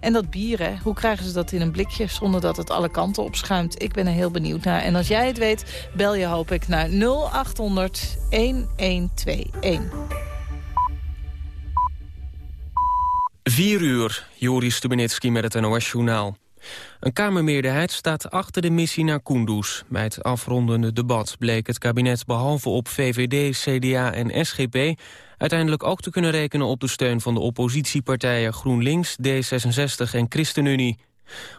En dat bier, hè, hoe krijgen ze dat in een blikje zonder dat het alle kanten opschuimt? Ik ben er heel benieuwd naar. En als jij het weet, bel je hoop ik naar 0800 1121. 4 uur, Joris Stubenitski met het NOS-journaal. Een Kamermeerderheid staat achter de missie naar Kunduz. Bij het afrondende debat bleek het kabinet behalve op VVD, CDA en SGP... uiteindelijk ook te kunnen rekenen op de steun van de oppositiepartijen GroenLinks, D66 en ChristenUnie.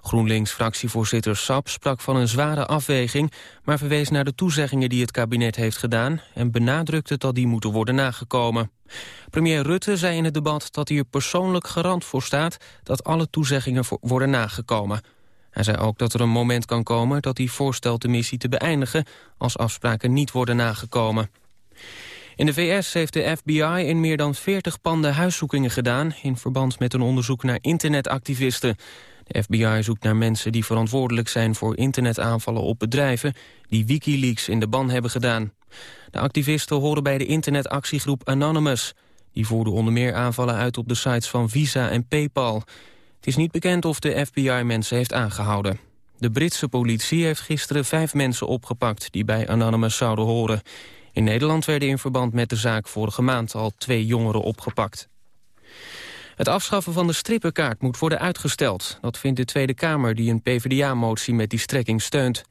GroenLinks-fractievoorzitter Sap sprak van een zware afweging... maar verwees naar de toezeggingen die het kabinet heeft gedaan... en benadrukte dat die moeten worden nagekomen. Premier Rutte zei in het debat dat hij er persoonlijk garant voor staat... dat alle toezeggingen worden nagekomen. Hij zei ook dat er een moment kan komen dat hij voorstelt de missie te beëindigen... als afspraken niet worden nagekomen. In de VS heeft de FBI in meer dan 40 panden huiszoekingen gedaan... in verband met een onderzoek naar internetactivisten. De FBI zoekt naar mensen die verantwoordelijk zijn voor internetaanvallen op bedrijven... die Wikileaks in de ban hebben gedaan. De activisten horen bij de internetactiegroep Anonymous. Die voerden onder meer aanvallen uit op de sites van Visa en Paypal. Het is niet bekend of de FBI mensen heeft aangehouden. De Britse politie heeft gisteren vijf mensen opgepakt... die bij Anonymous zouden horen. In Nederland werden in verband met de zaak vorige maand al twee jongeren opgepakt. Het afschaffen van de strippenkaart moet worden uitgesteld. Dat vindt de Tweede Kamer die een PvdA-motie met die strekking steunt.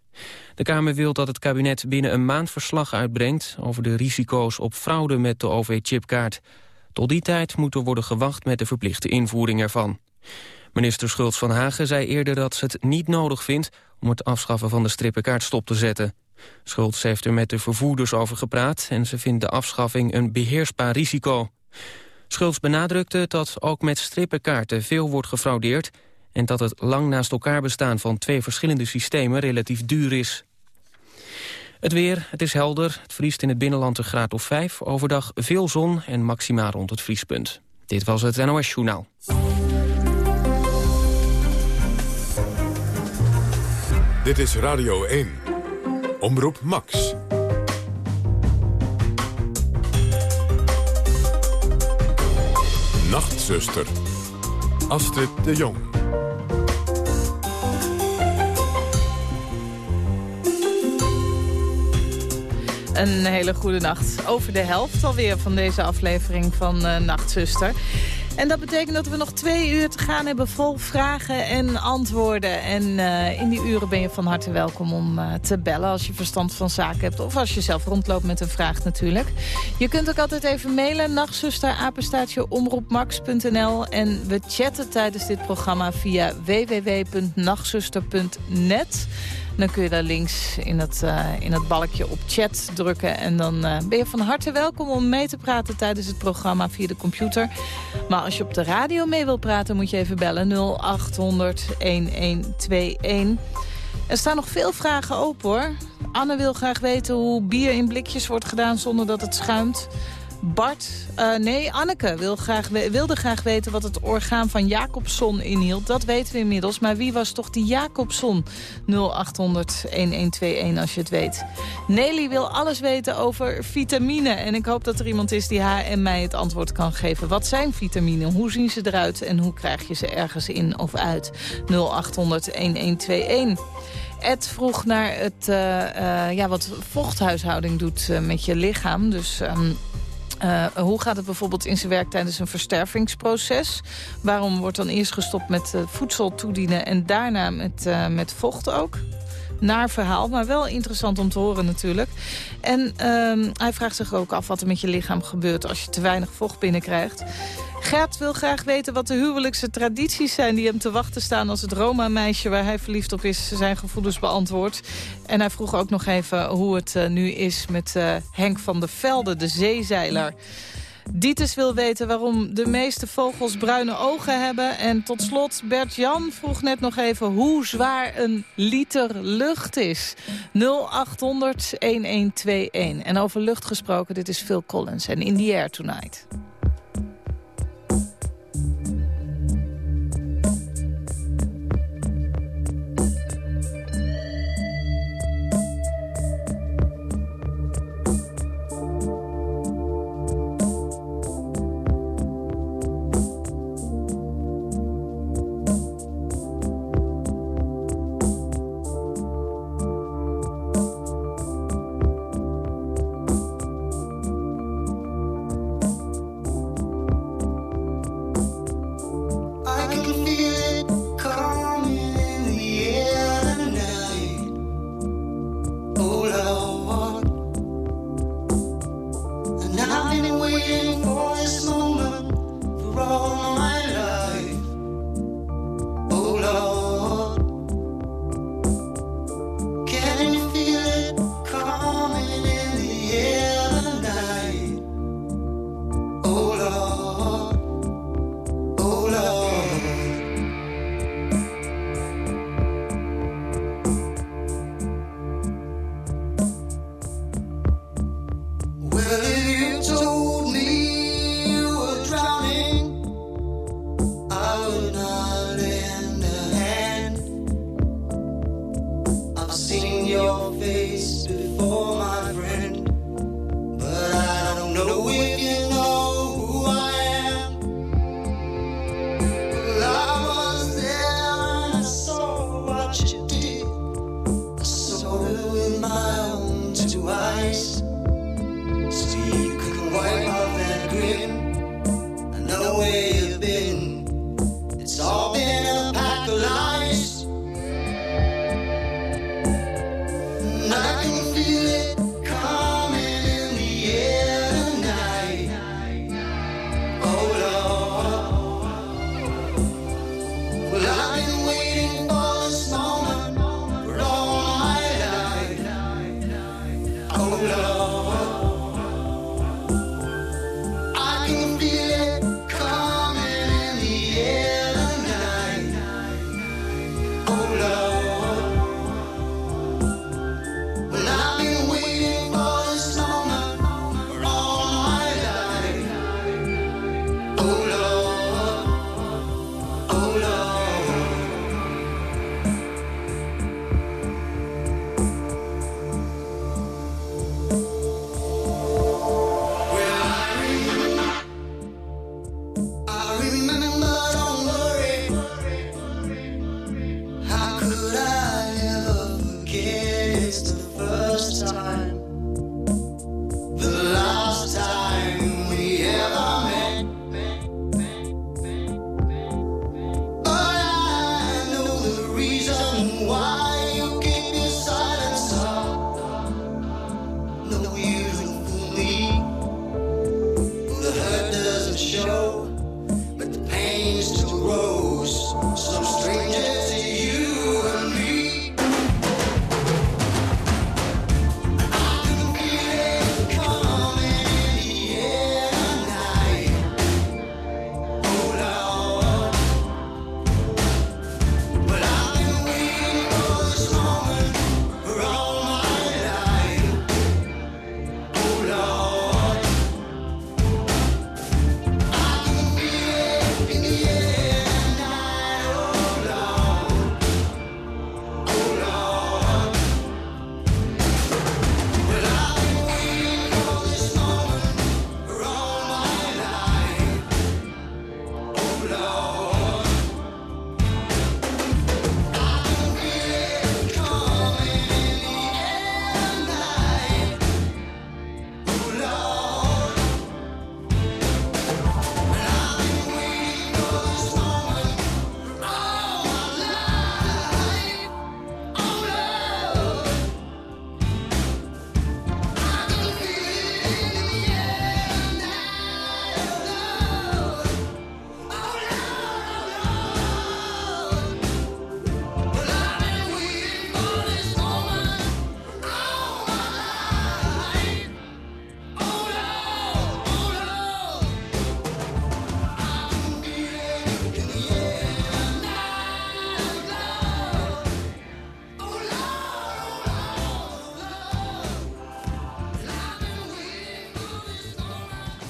De Kamer wil dat het kabinet binnen een maand verslag uitbrengt... over de risico's op fraude met de OV-chipkaart. Tot die tijd moet er worden gewacht met de verplichte invoering ervan. Minister Schultz van Hagen zei eerder dat ze het niet nodig vindt... om het afschaffen van de strippenkaart stop te zetten. Schultz heeft er met de vervoerders over gepraat... en ze vindt de afschaffing een beheersbaar risico. Schultz benadrukte dat ook met strippenkaarten veel wordt gefraudeerd... en dat het lang naast elkaar bestaan van twee verschillende systemen relatief duur is. Het weer, het is helder, het vriest in het binnenland een graad of 5. Overdag veel zon en maximaal rond het vriespunt. Dit was het NOS Journaal. Dit is Radio 1. Omroep Max. Nachtzuster. Astrid de Jong. Een hele goede nacht. Over de helft alweer van deze aflevering van uh, Nachtzuster. En dat betekent dat we nog twee uur te gaan hebben vol vragen en antwoorden. En uh, in die uren ben je van harte welkom om uh, te bellen als je verstand van zaken hebt. Of als je zelf rondloopt met een vraag natuurlijk. Je kunt ook altijd even mailen. Nachtzuster, omroepmax.nl. En we chatten tijdens dit programma via www.nachtzuster.net. Dan kun je daar links in het, uh, in het balkje op chat drukken. En dan uh, ben je van harte welkom om mee te praten tijdens het programma via de computer. Maar als je op de radio mee wil praten moet je even bellen 0800 1121. Er staan nog veel vragen open hoor. Anne wil graag weten hoe bier in blikjes wordt gedaan zonder dat het schuimt. Bart, uh, nee, Anneke wil graag, wilde graag weten wat het orgaan van Jacobson inhield. Dat weten we inmiddels. Maar wie was toch die Jacobson? 0800-1121 als je het weet. Nelly wil alles weten over vitamine. En ik hoop dat er iemand is die haar en mij het antwoord kan geven. Wat zijn vitamine? Hoe zien ze eruit? En hoe krijg je ze ergens in of uit? 0800-1121. Ed vroeg naar het, uh, uh, ja, wat vochthuishouding doet met je lichaam. Dus um, uh, hoe gaat het bijvoorbeeld in zijn werk tijdens een verstervingsproces? Waarom wordt dan eerst gestopt met uh, voedsel toedienen en daarna met, uh, met vocht ook? Naar verhaal, maar wel interessant om te horen natuurlijk. En ehm, hij vraagt zich ook af wat er met je lichaam gebeurt als je te weinig vocht binnenkrijgt. Gert wil graag weten wat de huwelijkse tradities zijn... die hem te wachten staan als het Roma-meisje waar hij verliefd op is... zijn gevoelens beantwoordt. En hij vroeg ook nog even hoe het uh, nu is met uh, Henk van der Velde, de zeezeiler. Dietes wil weten waarom de meeste vogels bruine ogen hebben. En tot slot, Bert-Jan vroeg net nog even hoe zwaar een liter lucht is. 0800-1121. En over lucht gesproken, dit is Phil Collins en In the Air Tonight.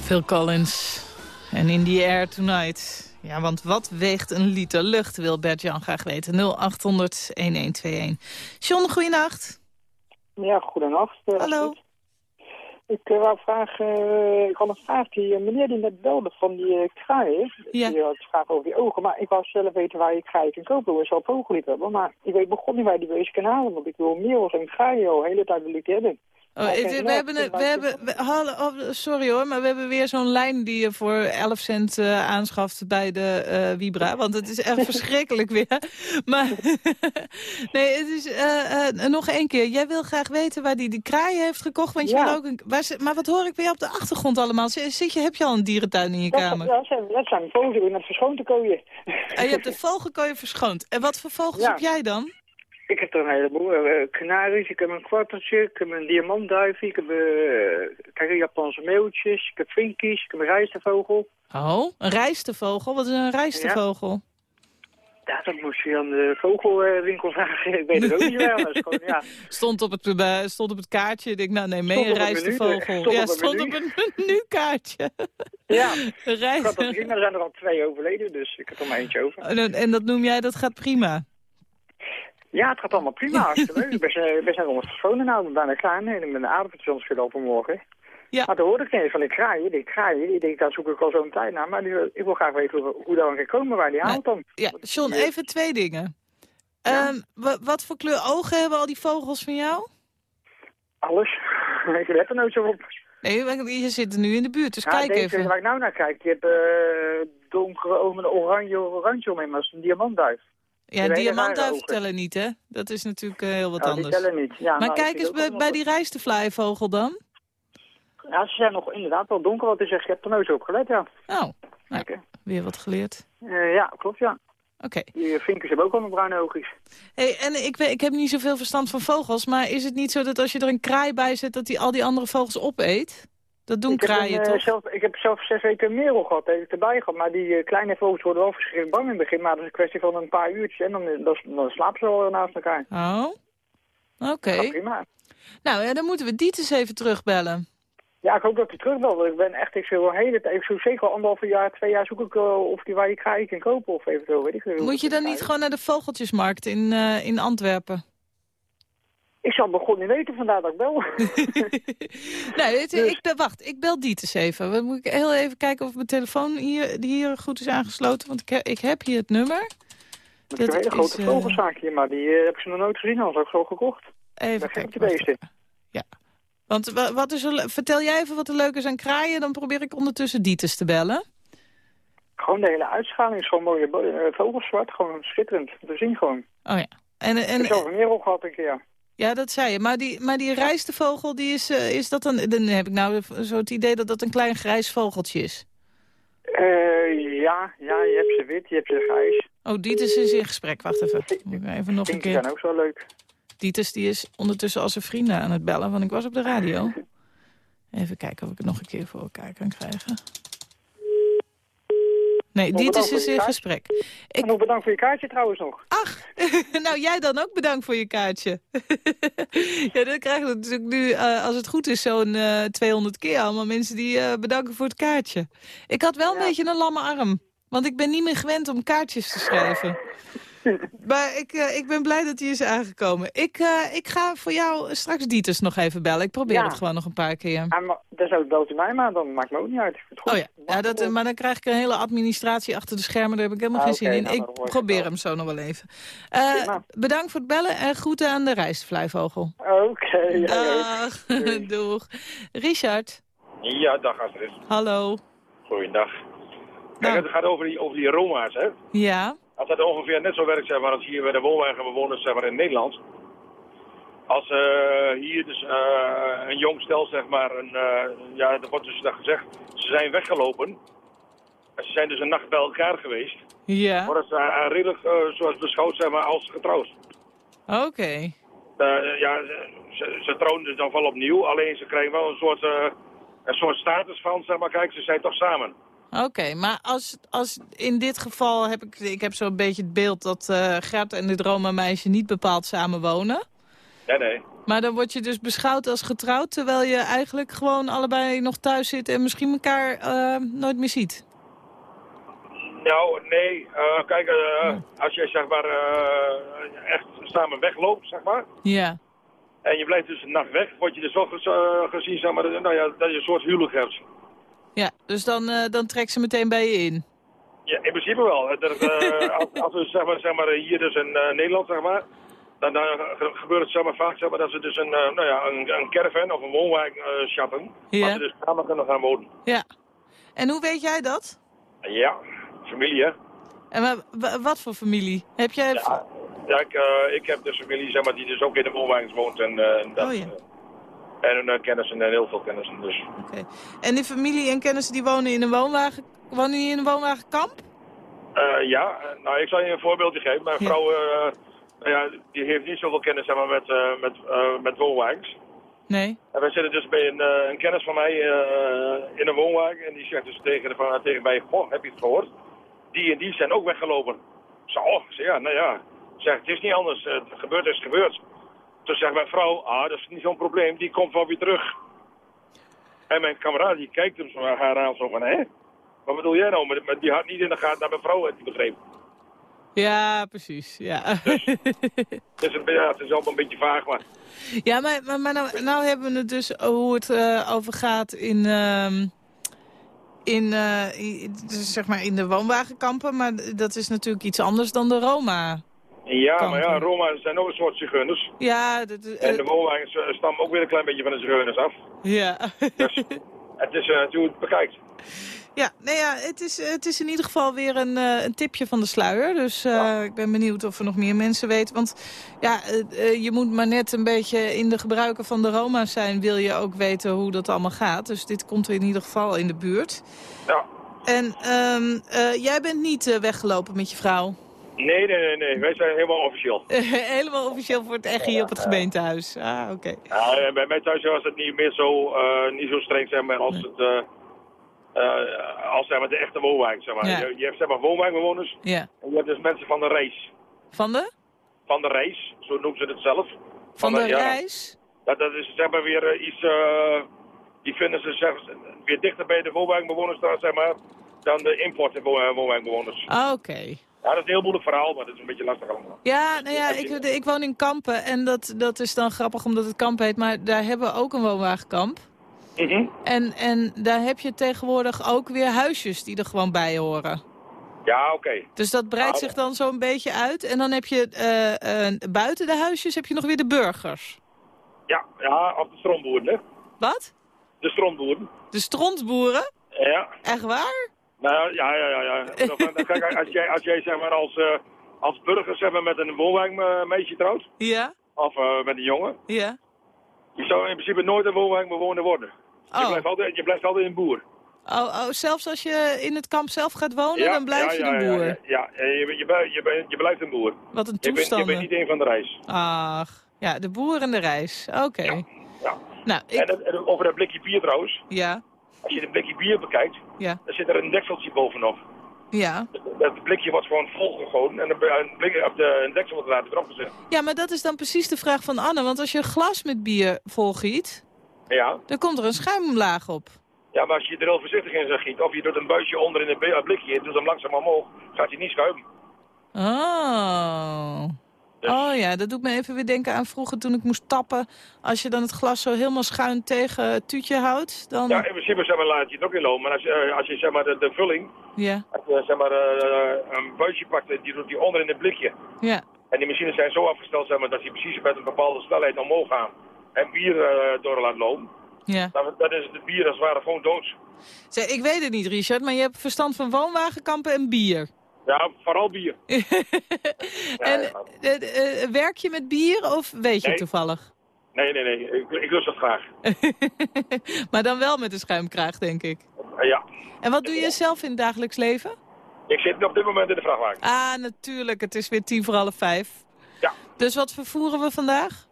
Phil Collins en In the Air Tonight. Ja, want wat weegt een liter lucht, wil Bert-Jan graag weten. 0800-1121. John, goeienacht. Ja, goedenacht. Uh, Hallo. Ik uh, wou vragen, uh, ik had een vraag, die meneer die net belde van die kraaien. Ja. Die had een vraag over die ogen, maar ik wou zelf weten waar je kraaien kan kopen. We zal vogellief hebben, maar ik weet begon niet waar die kan halen, want ik wil meer als een kraaien al de hele tijd wil ik hebben. Oh, we, hebben, we hebben, we, oh, sorry hoor, maar we hebben weer zo'n lijn die je voor 11 cent uh, aanschaft bij de uh, Vibra. Want het is echt verschrikkelijk weer. Maar nee, het is uh, nog één keer. Jij wil graag weten waar die die kraaien heeft gekocht. Want je ja. wil ook een, waar, maar wat hoor ik bij jou op de achtergrond allemaal? Zit je, heb je al een dierentuin in je dat, kamer? Ja, dat zijn, vogels. Ik ben net verschoond te kooien. En je hebt de vogelkooien verschoond. En wat voor vogels Ja. heb jij dan? Ik heb er een heleboel. Uh, kanaries, ik heb een kwartertje, ik heb een diamantduifje, ik heb uh, Japanse meeuwtjes, ik heb vinkies, ik heb een rijstervogel. Oh, een rijstervogel? Wat is een rijstervogel? Ja, dat moest je aan de vogelwinkel vragen. Ik weet het ook niet wel. Gewoon, ja. Stond op het, uh, stond op het kaartje. Ik denk, nou nee, mee een rijstervogel. stond ja, op stond op het menukaartje. Ja, Een ik dat prima. Er zijn er al twee overleden, dus ik heb er maar eentje over. En, en dat noem jij, dat gaat prima. Ja, het gaat allemaal prima. Hartstikke leuk. Ik ben, eh, ben net onder verschonen nou. Ben bijna klaar. Nee, ik ben de aardappeltjes schudden vanmorgen. Ja. Maar toen hoorde ik ineens van die kraaien. Die kraaien, die denk, daar zoek ik al zo'n tijd naar. Maar nu, ik wil graag weten hoe, hoe dat dan kan komen, waar die haalt dan. Ja, John, even twee dingen. Ja. Ehm, wa- wat voor kleur ogen hebben al die vogels van jou? Alles. ik let er nooit zo op. Nee, je zit er nu in de buurt, dus Ja, kijk deze even. waar ik nou naar kijk, die heeft eh, donkere ogen oranje, oranje omheen, maar een diamantduif. Ja, hele diamantduiven rare ogen. tellen niet, hè? Dat is natuurlijk eh, heel wat Nou, die anders. tellen niet. Ja, Maar nou, kijk eens bij, die rijstenvlaaienvogel dan. Ja, ze zijn nog inderdaad wel donker, wat is zeg. Je hebt er nooit zo op gelet, ja. Oh, nou, Oké. weer wat geleerd. Eh, ja, klopt, ja. Oké. Die vinkers hebben ook al een bruine oogjes. Hey, en ik, weet, ik heb niet zoveel verstand van vogels, maar is het niet zo dat als je er een kraai bij zet, dat die al die andere vogels opeet? Dat doen ik, heb kraaien een, eh, toch? zelf, ik heb zelf zes weken merel gehad, heb ik erbij gehad. Maar die eh, kleine vogels worden wel verschrikkelijk bang in het begin. Maar dat is een kwestie van een paar uurtjes en dan, eh, dan, dan slapen ze al naast elkaar. Oh, oké. Prima. Nou ja, dan moeten we die eens even terugbellen. Ja, ik hoop dat hij terug wil. Ik ben echt, ik zit wel hele tijd, ik zoek zeker al anderhalf jaar, twee jaar zoek ik uh, of die waar je kraaien kan kopen of eventueel, weet ik. Moet je dan niet gewoon naar de vogeltjesmarkt in, uh, in Antwerpen? Ik zal begon niet weten, vandaar dat ik bel. nee, Dus- ik, moet ik bel die eens even. Dan moet ik heel even kijken of mijn telefoon hier, hier goed is aangesloten. Want ik, he, ik heb hier het nummer. Dat is een hele grote uh, vogelzaak hier, maar die uh, heb ik ze nog nooit gezien, anders ook zo gekocht. Even kijken. beesten. Ja. Want wat is er, vertel jij even wat er leuk is aan kraaien, dan probeer ik ondertussen Dietes te bellen. Gewoon de hele uitschaling is gewoon mooie uh, vogelzwart, gewoon schitterend. te zien gewoon. Oh ja. En, en, ik heb zelf een merel gehad een keer. Ja, dat zei je. Maar die, maar die rijstevogel, die is, uh, is dat dan... Dan heb ik nou zo het idee dat dat een klein grijs vogeltje is. Uh, ja, ja, je hebt ze wit, je hebt ze grijs. Oh, Dietes is in gesprek. Wacht even. Moet ik even nog een keer... zijn ook zo leuk. Dietes die is ondertussen als zijn vrienden aan het bellen, want ik was op de radio. Even kijken of ik het nog een keer voor elkaar kan krijgen. Nee, Dietes is in gesprek. Ik... En nog bedankt voor je kaartje trouwens nog. Ach, nou jij dan ook bedankt voor je kaartje. ja, dan krijgen we natuurlijk nu, uh, als het goed is, zo'n uh, 200 keer allemaal mensen die uh, bedanken voor het kaartje. Ik had wel een beetje een lamme arm, want ik ben niet meer gewend om kaartjes te schrijven. Maar ik, uh, ik ben blij dat hij is aangekomen. Ik, uh, ik ga voor jou straks Dieters nog even bellen. Ik probeer ja. het gewoon nog een paar keer. Ja, maar dan zou het belt u mij maar, dan maakt me ook niet uit. Oh ja, ja dat, uh, maar dan krijg ik een hele administratie achter de schermen. Daar heb ik helemaal ah, geen okay, zin in. Nou, ik probeer hem zo nog wel even. Uh, bedankt voor het bellen en groeten aan de rijstvlijvogel. Oké, okay, Dag. Doeg. Richard. Ja, dag Astrid. Hallo. Goeiedag. Kijk, nou. het gaat over die, over die Roma's, hè? Ja. Als dat ongeveer net zo werkt zeg maar, als hier bij de woonwagenbewoners zeg maar, in Nederland. Als uh, hier dus uh, een jong stel, zeg maar, een, uh, ja, er wordt dus dat gezegd, ze zijn weggelopen. En ze zijn dus een nacht bij elkaar geweest. Ja. Worden ze redelijk zoals beschouwd, zeg maar, als getrouwd. Oké. Okay. ja, ze, ze trouwen dus dan wel opnieuw, alleen ze krijgen wel een soort, een soort status van, zeg maar, kijk, ze zijn toch samen. Oké, okay, maar als, als in dit geval heb ik, ik heb zo'n beetje het beeld dat uh, Gert en het Roma meisje niet bepaald samen wonen. Nee, nee. Maar dan word je dus beschouwd als getrouwd... terwijl je eigenlijk gewoon allebei nog thuis zit... en misschien elkaar eh, nooit meer ziet. Nou, nee. eh, kijk, als jij zeg maar echt samen wegloopt, zeg maar... Ja. En je blijft dus een nacht weg, word je dus wel gez- gezien, zeg maar, nou ja, dat je een soort huwelijk hebt. Ja, dus dan, eh, dan trekt ze meteen bij je in. Ja, in principe wel. Eh, als, als we zeg maar, zeg maar, hier dus in eh, Nederland, zeg maar, dan, dan ge- gebeurt het zeg maar, vaak zeg maar, dat ze dus een, nou ja, een, een caravan of een woonwijk shoppen. Ja. Waar ze dus samen kunnen gaan wonen. Ja. En hoe weet jij dat? Ja, familie hè. En wa- wa- wat voor familie? Heb jij... Ja, ja ik, ik heb dus familie zeg maar, die dus ook in de woonwijk woont. En, en dat, Oh ja. Eh, en uh, kennissen en heel veel kennissen. Dus. Oké. En die familie en kennissen die wonen in een woonwagen... Wonen die in een woonwagenkamp? Eh, ja, eh, nou ik zal je een voorbeeldje geven. Mijn vrouw eh, ja, die heeft niet zoveel kennis zeg maar, met, eh, met, eh, met woonwijks. Nee. En wij zitten dus bij een, eh, een kennis van mij eh, in een woonwijk. En die zegt dus tegen, de, van, tegen mij, goh, heb je het gehoord? Die en die zijn ook weggelopen. Zo, zeg, ja, nou ja. Zeg, het is niet anders. Het gebeurt is gebeurd. Toen zegt mijn vrouw, ah, dat is niet zo'n probleem. Die komt wel weer terug. En mijn kameraad, die kijkt hem zo haar aan zo van, hè? Wat bedoel jij nou? Maar, die had niet in de gaten dat mijn vrouw het niet begreep. Ja, precies. Ja, Dus het, ja, het is allemaal een beetje vaag, maar... ja maar, maar, maar nou, nou hebben we het dus hoe het eh, over gaat in... ehm, in, eh, i- dus zeg maar in de woonwagenkampen, maar dat is natuurlijk iets anders dan de Roma. Ja, maar ja. Roma zijn ook een soort zigeuners. Ja, dat, eh, En de woonwagens eh, stammen ook weer een klein beetje van de zigeuners af. ja. Dus het is eh, hoe het bekijkt. Ja, nee, ja het, is, het is in ieder geval weer een, een tipje van de sluier. Dus ik ben benieuwd of er nog meer mensen weten. Want ja, je moet maar net een beetje in de gebruiken van de Roma's zijn... wil je ook weten hoe dat allemaal gaat. Dus dit komt in ieder geval in de buurt. Ja. En ehm, eh, jij bent niet weggelopen met je vrouw? Nee, nee, nee, nee. Wij zijn helemaal officieel. Helemaal officieel voor het echt hier op het gemeentehuis. Ah, oké. Ja, eh, bij mij thuis was het niet meer zo, eh, niet zo streng zeg maar, als, het, eh, eh, als zeg maar, de echte woonwijk. Zeg maar. Ja. je, je hebt zeg maar, woonwijkbewoners Ja. en je hebt dus mensen van de race. Van de? Van de race, zo noemen ze het zelf. Van de ja, reis? Dat, dat is zeg maar weer iets, die vinden ze zeg, weer dichter bij de woonwijkbewoners staan, zeg maar, dan de import woonwijkbewoners. Ah, oké. Ja, dat is een heel moeilijk verhaal, maar dat is een beetje lastig allemaal. Ja, nou ja, ik, ik woon in Kampen en dat, dat is dan grappig omdat het kamp heet. Maar daar hebben we ook een woonwagenkamp. Mhm. En, en daar heb je tegenwoordig ook weer huisjes die er gewoon bij horen. Ja, oké. Dus dat breidt Nou. zich dan zo'n beetje uit. En dan heb je eh, eh, buiten de huisjes heb je nog weer de burgers. Ja, ja, of de stroomboeren, hè. Wat? De stroomboeren. De strontboeren? Ja, Echt waar? Nou ja, ja, ja. ja. Kijk, als jij, als jij zeg maar als, eh, als burger zeg maar, met een woonwijkmeisje trouwt, Ja? of eh, met een jongen, Ja? je zou in principe nooit een woonwijkbewoner worden. Je, Oh. blijft altijd, je blijft altijd een boer. Oh, oh, zelfs als je in het kamp zelf gaat wonen, dan blijf je een boer. Ja, ja, ja. Je, je, blijft- je, je blijft een boer. Wat een Je bent, je toestand. bent niet een van de reis. Ach, ja, de boer en de reis. Oké. Ja. Nou, ik... en over dat blikje bier trouwens, Ja, als je het blikje bier bekijkt, ja, dan zit er een dekseltje bovenop. ja. Dat blikje wordt gewoon volgegoten en de, een blik, of de, een deksel wordt later erop gezet. Ja, maar dat is dan precies de vraag van Anne. Want als je een glas met bier volgiet, Ja. dan komt er een schuimlaag op. Ja, maar als je er heel voorzichtig in zou giet, of je doet een buisje onder in het blikje en doet hem langzaam omhoog, gaat hij niet schuimen. Oh. Dus- Oh ja, dat doet me even weer denken aan vroeger toen ik moest tappen. Als je dan het glas zo helemaal schuin tegen het tuutje houdt, dan... Ja, in principe zeg maar, laat je het ook in lopen. Maar als je, eh, als je zeg maar, de, de vulling, Ja, als je zeg maar, eh, een buisje pakt, en die doet die onder in het blikje. ja. En die machines zijn zo afgesteld zeg maar, dat die precies met een bepaalde snelheid omhoog gaan. En bier eh, door laat lopen. ja. Dan, dan is het bier als het ware gewoon dood. Zeg, ik weet het niet, Richard, maar je hebt verstand van woonwagenkampen en bier. Ja, vooral bier. en ja. eh, eh, werk je met bier of weet je Nee. toevallig? Nee, nee, nee. Ik, ik lust dat graag. maar dan wel met een schuimkraag, denk ik. Ja. En wat doe je zelf in het dagelijks leven? Ik zit op dit moment in de vrachtwagen. Ah, natuurlijk. Het is weer tien voor half vijf. Ja. Dus wat vervoeren we vandaag?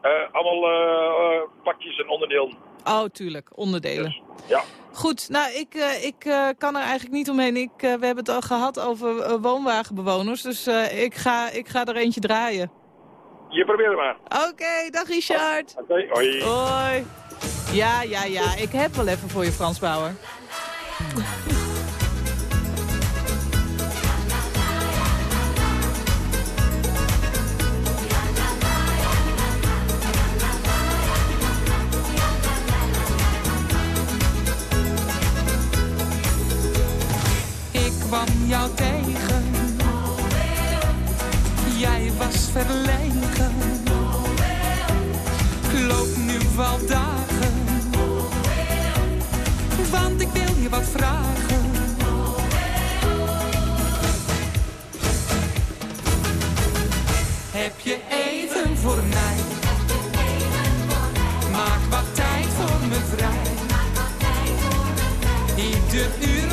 Eh, allemaal pakjes en onderdelen. Oh, tuurlijk. Onderdelen. Dus, ja. Goed, nou, ik, eh, ik eh, kan er eigenlijk niet omheen. Ik, eh, we hebben het al gehad over woonwagenbewoners. Dus eh, ik, ga, ik ga er eentje draaien. Je probeert het maar. Oké, dag Richard. Oké, hoi. Hoi. Ja, ja, ja. Ik heb wel even voor je Frans Bauer. jou tegen. Jij was verlegen. Loop nu al dagen. Want ik wil je wat vragen. Heb je even voor mij? Maak wat tijd voor me vrij.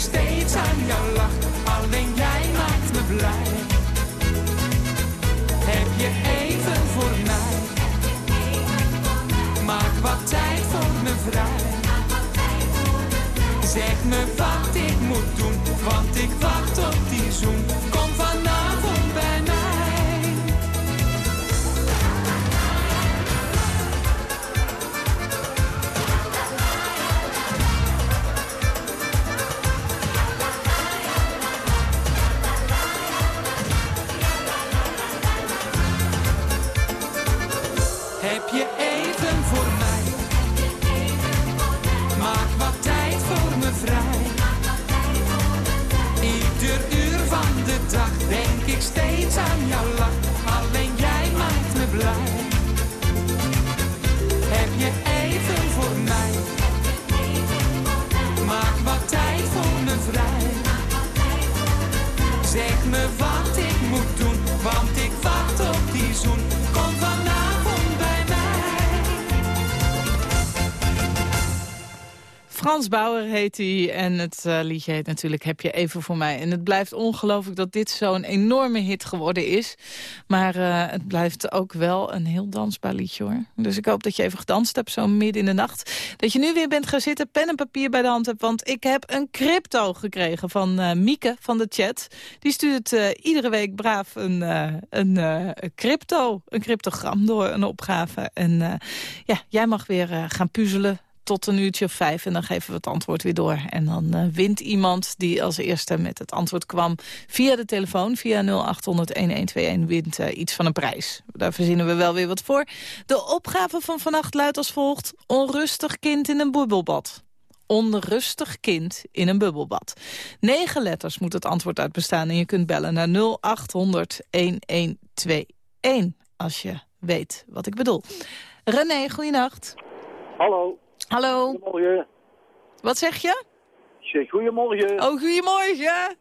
steeds aan jouw lach. Alleen jij maakt me blij. Heb je even voor mij? Maak wat tijd voor me vrij. Zeg me wat ik moet doen, want ik wacht op die zoen. Heb Frans Bauer heet hij en het eh, liedje heet natuurlijk Heb je even voor mij. En het blijft ongelooflijk dat dit zo'n enorme hit geworden is. Maar eh, het blijft ook wel een heel dansbaar liedje hoor. Dus ik hoop dat je even gedanst hebt zo midden in de nacht. Dat je nu weer bent gaan zitten, pen en papier bij de hand hebt. Want ik heb een crypto gekregen van eh, Mieke van de chat. Die stuurt iedere week braaf een, een crypto, een cryptogram door een opgave. En ja, jij mag weer gaan puzzelen tot een uurtje of vijf en dan geven we het antwoord weer door. En dan eh, wint iemand die als eerste met het antwoord kwam via de telefoon, via 0800-1121, wint eh, iets van een prijs. Daar verzinnen we wel weer wat voor. De opgave van vannacht luidt als volgt. Onrustig kind in een bubbelbad. Onrustig kind in een bubbelbad. Negen letters moet het antwoord uit bestaan en je kunt bellen naar 0800-1121 als je weet wat ik bedoel. René, goeienacht. Hallo. Hallo, Goedemorgen. wat zeg je? Ik zeg goedemorgen. Oh, goedemorgen.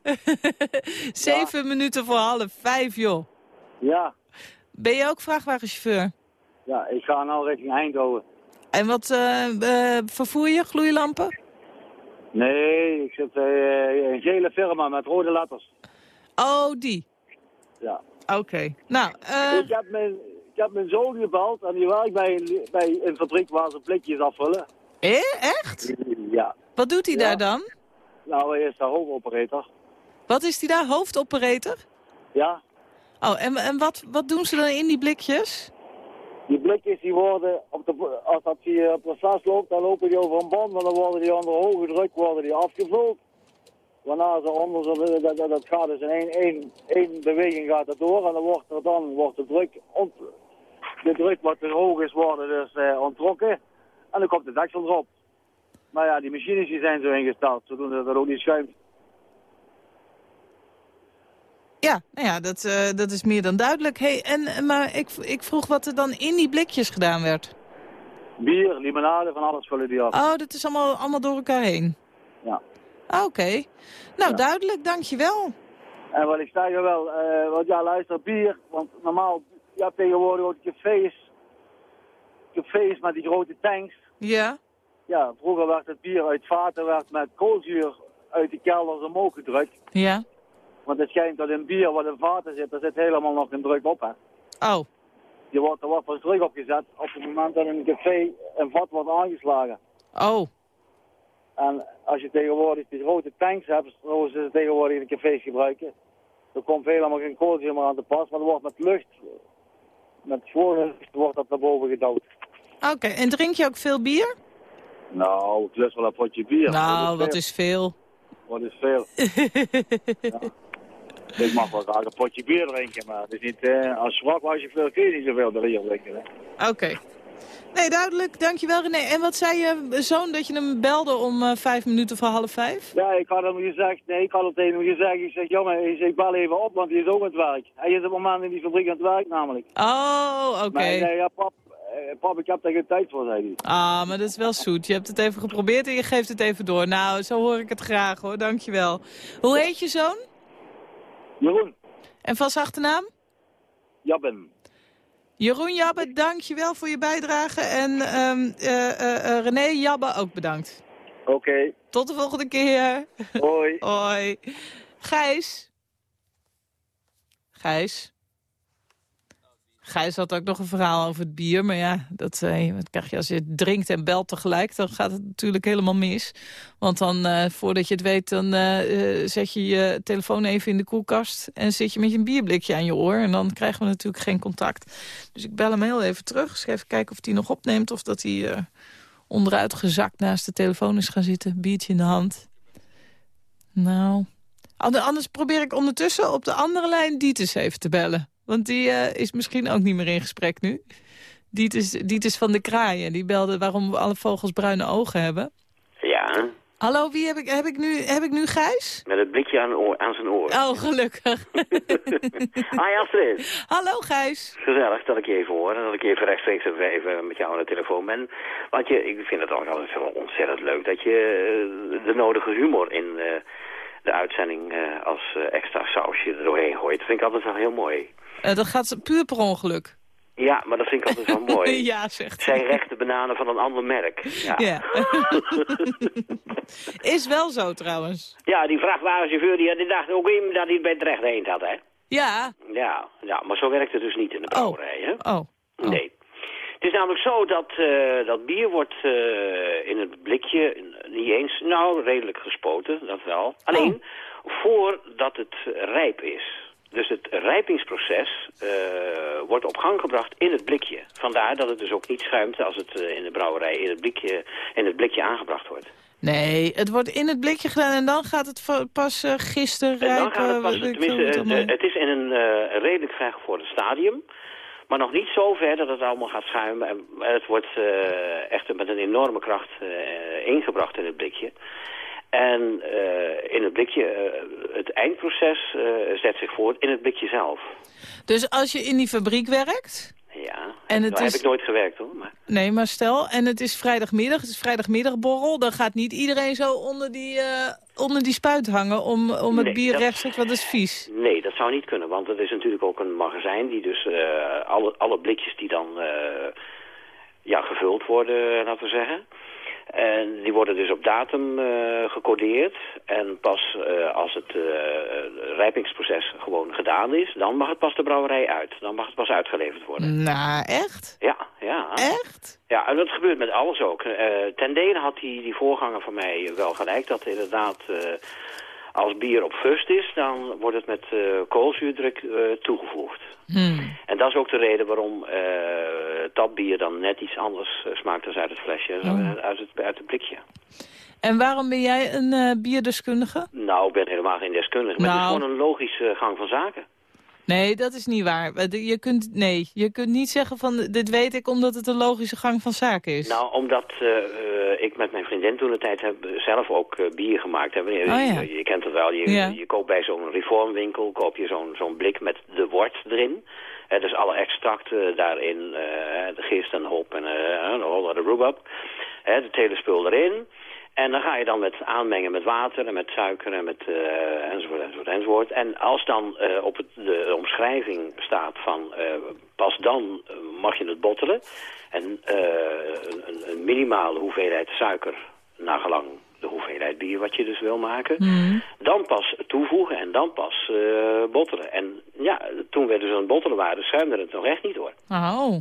Zeven minuten voor half vijf, joh. Ja. Ben je ook vrachtwagenchauffeur? Ja, ik ga nou richting Eindhoven. En wat eh, eh, vervoer je? Gloeilampen? Nee, ik zit in een gele firma met rode letters. Oh, die. Ja. Oké. Nou, eh, Ik, heb mijn, ik heb mijn zoon gebeld en die werkt bij een, bij een fabriek waar ze blikjes afvullen. Eh, echt? Ja. Wat doet hij Ja. daar dan? Nou, hij is daar hoofdoperator. Wat is hij daar? Hoofdoperator? Ja. Oh, en, en wat, wat doen ze dan in die blikjes? Die blikjes die worden, op de, als dat die op proces loopt, dan lopen die over een band en dan worden die onder hoge druk worden die afgevuld. Waarna ze onder, dat, dat, dat gaat dus in één, één, één beweging gaat het door en dan wordt er dan wordt de druk, ont, de druk wat te hoog is, worden dus eh, ontrokken en dan komt de deksel erop. Maar ja, die machines die zijn zo ingesteld, zodat het ook niet schuimt. Ja, nou ja, dat, eh, dat is meer dan duidelijk. Hey, en, maar ik, ik vroeg wat er dan in die blikjes gedaan werd. Bier, limonade, van alles vullen die af. Oh, dat is allemaal, allemaal door elkaar heen. Ja. Ah, Oké. Nou, duidelijk, dankjewel. En wat ik zeg wel, eh want ja, luister, bier, want normaal, ja, tegenwoordig ook cafés, cafés met die grote tanks. Ja? Ja, vroeger werd het bier uit vaten werd met koolzuur uit de kelders omhoog gedrukt. Ja? Want het schijnt dat in bier wat in vaten zit, daar zit helemaal nog een druk op, hè. Oh, Je wordt, er wordt pas druk opgezet op het moment dat in een café een vat wordt aangeslagen. oh. En als je tegenwoordig die grote tanks hebt, zoals ze tegenwoordig in de cafés gebruiken, dan komt helemaal geen koolzuur meer aan te pas, maar er wordt met lucht, met schone lucht, wordt dat naar boven gedouwd. Oké, en drink je ook veel bier? Nou, ik lust wel een potje bier. nou, wat is veel. Wat is veel. ja. Ik mag wel graag een potje bier drinken, maar het is niet, eh, als zwak als je veel kun je niet zoveel bier drinken. Hè. Oké. Nee, duidelijk. Dankjewel René. En wat zei je zoon dat je hem belde om eh, vijf minuten voor half vijf? Ja, ik had hem gezegd, nee, ik had het tegen hem gezegd, ik zeg, jongen, ik, zeg, bel even op, want hij is ook aan het werk. Hij is op het moment in die fabriek aan het werk namelijk. Oh, oké. Hij zei, ja pap, pap, ik heb daar geen tijd voor, zei hij. Ah, maar dat is wel zoet. Je hebt het even geprobeerd en je geeft het even door. Nou, zo hoor ik het graag hoor. Dankjewel. Hoe heet je zoon? Jeroen, En vast achternaam? Jabben. Jeroen Jabbe, dankjewel voor je bijdrage. En ehm, eh, eh, eh, René Jabbe ook bedankt. Oké, Tot de volgende keer. hoi. Hoi. Gijs? Gijs? Gijs had ook nog een verhaal over het bier. Maar ja, dat, eh, krijg je als je drinkt en belt tegelijk. Dan gaat het natuurlijk helemaal mis. Want dan, eh, voordat je het weet, dan eh, zet je je telefoon even in de koelkast. En zit je met een bierblikje aan je oor. En dan krijgen we natuurlijk geen contact. Dus ik bel hem heel even terug. Dus even kijken of hij nog opneemt. Of dat hij onderuit gezakt naast de telefoon is gaan zitten. Biertje in de hand. Nou, Ander- anders probeer ik ondertussen op de andere lijn Dietes even te bellen. Want die eh, is misschien ook niet meer in gesprek nu. Dietes, Dietes van de Kraaien, die belde waarom alle vogels bruine ogen hebben. Ja, Hallo, wie heb ik, heb ik, nu, heb ik nu Gijs? met het blikje aan, oor- aan zijn oor. Oh, gelukkig. Hi Astrid, Hallo Gijs. gezellig dat ik je even hoor en dat ik even rechtstreeks even, met jou aan de telefoon ben. Want je, ik vind het ook altijd zo ontzettend leuk dat je eh, de nodige humor in eh, de uitzending eh, als eh, extra sausje er doorheen gooit. Dat vind ik altijd wel heel mooi. Eh, dat gaat puur per ongeluk. Ja, maar dat vind ik altijd wel mooi. ja, zegt Zij rechte bananen van een ander merk. Ja. Ja. is wel zo trouwens. ja, die vrachtwagenchauffeur die, die dacht ook even dat hij het bij Drecht heen had, hè? Ja. Ja, ja, maar zo werkt het dus niet in de brouwerij, hè? Oh. oh. Nee. Het is namelijk zo dat eh, dat bier wordt eh, in het blikje niet eens, nou, redelijk gespoten, dat wel. Alleen voordat het rijp is. Dus het rijpingsproces eh, wordt op gang gebracht in het blikje. Vandaar dat het dus ook niet schuimt als het in de brouwerij in het, blikje, in het blikje aangebracht wordt. Nee, het wordt in het blikje gedaan en dan gaat het pas uh, gisteren En dan rijpen. gaat het pas, tenminste, het, is in een redelijk vrijgevorderd stadium. Maar nog niet zo ver dat het allemaal gaat schuimen. En het wordt eh, echt met een enorme kracht eh, ingebracht in het blikje. En eh, in het blikje, het eindproces zet zich voort in het blikje zelf. Dus als je in die fabriek werkt... Ja, En het daar is- heb ik nooit gewerkt hoor. Maar... Nee, maar stel, en het is vrijdagmiddag, het is vrijdagmiddagborrel... dan gaat niet iedereen zo onder die, eh, onder die spuit hangen om, om het Nee, bier dat- rechtstreeks... want dat is vies. Nee, dat zou niet kunnen, want het is natuurlijk ook een magazijn die dus eh, alle, alle blikjes die dan eh, ja, gevuld worden, laten we zeggen. En die worden dus op datum eh, gecodeerd. En pas eh, als het eh, rijpingsproces gewoon gedaan is, dan mag het pas de brouwerij uit. Dan mag het pas uitgeleverd worden. Nou, echt? Ja, ja. Echt? Ja, en dat gebeurt met alles ook. Ten dele had die, die voorganger van mij wel gelijk dat inderdaad als bier op fust is, dan wordt het met eh, koolzuurdruk eh, toegevoegd. Hmm. En dat is ook de reden waarom eh stapbier dan net iets anders smaakt dan uit het flesje, Oh. uit, het, uit het blikje. En waarom ben jij een bierdeskundige? Nou, ik ben helemaal geen deskundige, maar het is Nou. gewoon een logische gang van zaken. Nee, dat is niet waar. Je kunt, nee, je kunt niet zeggen van dit weet ik omdat het een logische gang van zaken is. Nou, omdat ik met mijn vriendin toen de tijd zelf ook eh, bier gemaakt. Hè. Je, Oh, ja. je, je kent het wel, je, Ja. je koopt bij zo'n reformwinkel koop je zo'n zo'n blik met de wort erin. Hè, dus alle extracten daarin, eh, de gist en hop en de whole de rhubarb. Hè, het hele spul erin. En dan ga je dan met aanmengen met water en met suiker en met eh, enzovoort, enzovoort, enzovoort. En als dan eh, op het, de omschrijving staat van eh, pas dan mag je het bottelen. En een, een- minimale hoeveelheid suiker, nagelang de hoeveelheid bier wat je dus wil maken. Mhm. Dan pas toevoegen en dan pas bottelen. En ja, toen we dus aan het bottelen waren, schuimde het nog echt niet hoor. Oh,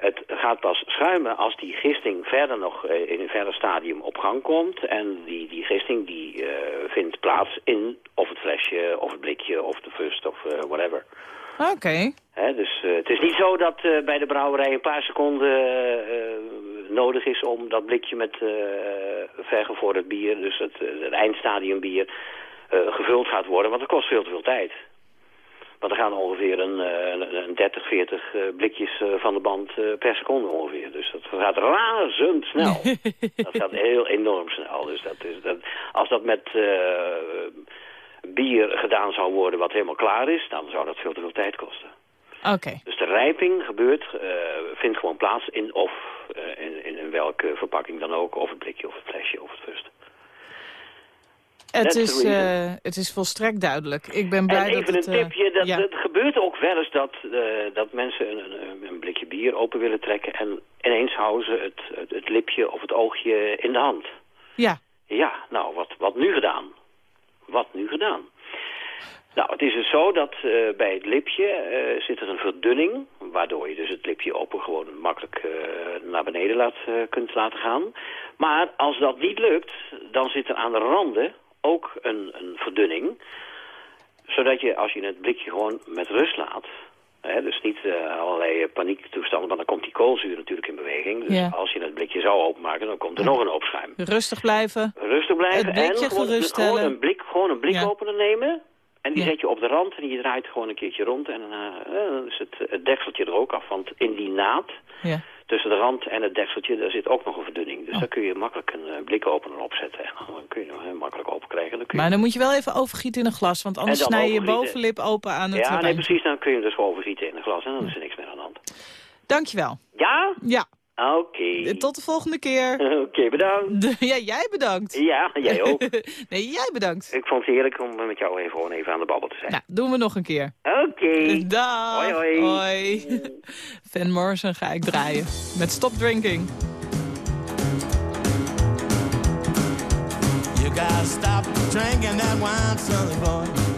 Het gaat pas schuimen als die gisting verder nog eh, in een verder stadium op gang komt. En die, die gisting die eh, vindt plaats in of het flesje, of het blikje, of de fust, of eh, whatever. oké. Dus het is niet zo dat bij de brouwerij een paar seconden nodig is om dat blikje met vergevorderd bier, dus het, het eindstadium bier, gevuld gaat worden. Want dat kost veel te veel tijd. Want er gaan ongeveer een, eh, een, een 30, 40 eh, blikjes eh, van de band per seconde ongeveer. Dus dat gaat razendsnel. dat gaat heel enorm snel. Dus dat is, dat, als dat met bier gedaan zou worden wat helemaal klaar is, dan zou dat veel te veel tijd kosten. Oké. Dus de rijping gebeurt, vindt gewoon plaats in of in, in, in welke verpakking dan ook, of het blikje of het flesje of het fust. Het is, eh, het is volstrekt duidelijk. Ik ben blij en dat even het... een eh, tipje, dat, ja. het gebeurt ook wel eens dat, eh, dat mensen een, een, een blikje bier open willen trekken en ineens houden ze het, het, het lipje of het oogje in de hand. Ja, Ja, nou, wat, wat nu gedaan? Wat nu gedaan? Nou, het is dus zo dat bij het lipje zit er een verdunning, waardoor je dus het lipje open gewoon makkelijk naar beneden laat, kunt laten gaan. Maar als dat niet lukt, dan zit er aan de randen ook een, een verdunning, zodat je als je het blikje gewoon met rust laat, hè, dus niet eh, allerlei paniektoestanden, want dan komt die koolzuur natuurlijk in beweging. Dus Ja. als je het blikje zou openmaken, dan komt er nog een hoop schuim. rustig blijven. Rustig blijven Het blikje en gewoon, een blik, gewoon een blikopener nemen. En die Ja. zet je op de rand en die draait gewoon een keertje rond. En eh, eh, dan is het, het dekseltje er ook af. Want in die naad, Ja. Tussen de rand en het dekseltje, daar zit ook nog een verdunning. Dus Oh. daar kun je makkelijk een eh, blikopener opzetten. En dan kun je hem heel makkelijk open krijgen. Dan kun je... Maar dan moet je wel even overgieten in een glas, want anders snij je je bovenlip open aan het ja, nee, precies. Dan kun je hem dus gewoon overgieten in een glas en dan is er niks meer aan de hand. Dankjewel. Ja? Ja, Oké. tot de volgende keer. Oké, bedankt. De- ja, jij bedankt. Ja, jij ook. nee, jij bedankt. Ik vond het heerlijk om met jou even, gewoon even aan de babbel te zijn. Nou, doen we nog een keer. Oké. Dag. Hoi, hoi. Hoi. Van Morrison ga ik draaien. Met Stop Drinking. You gotta stop drinking that wine, sonny boy.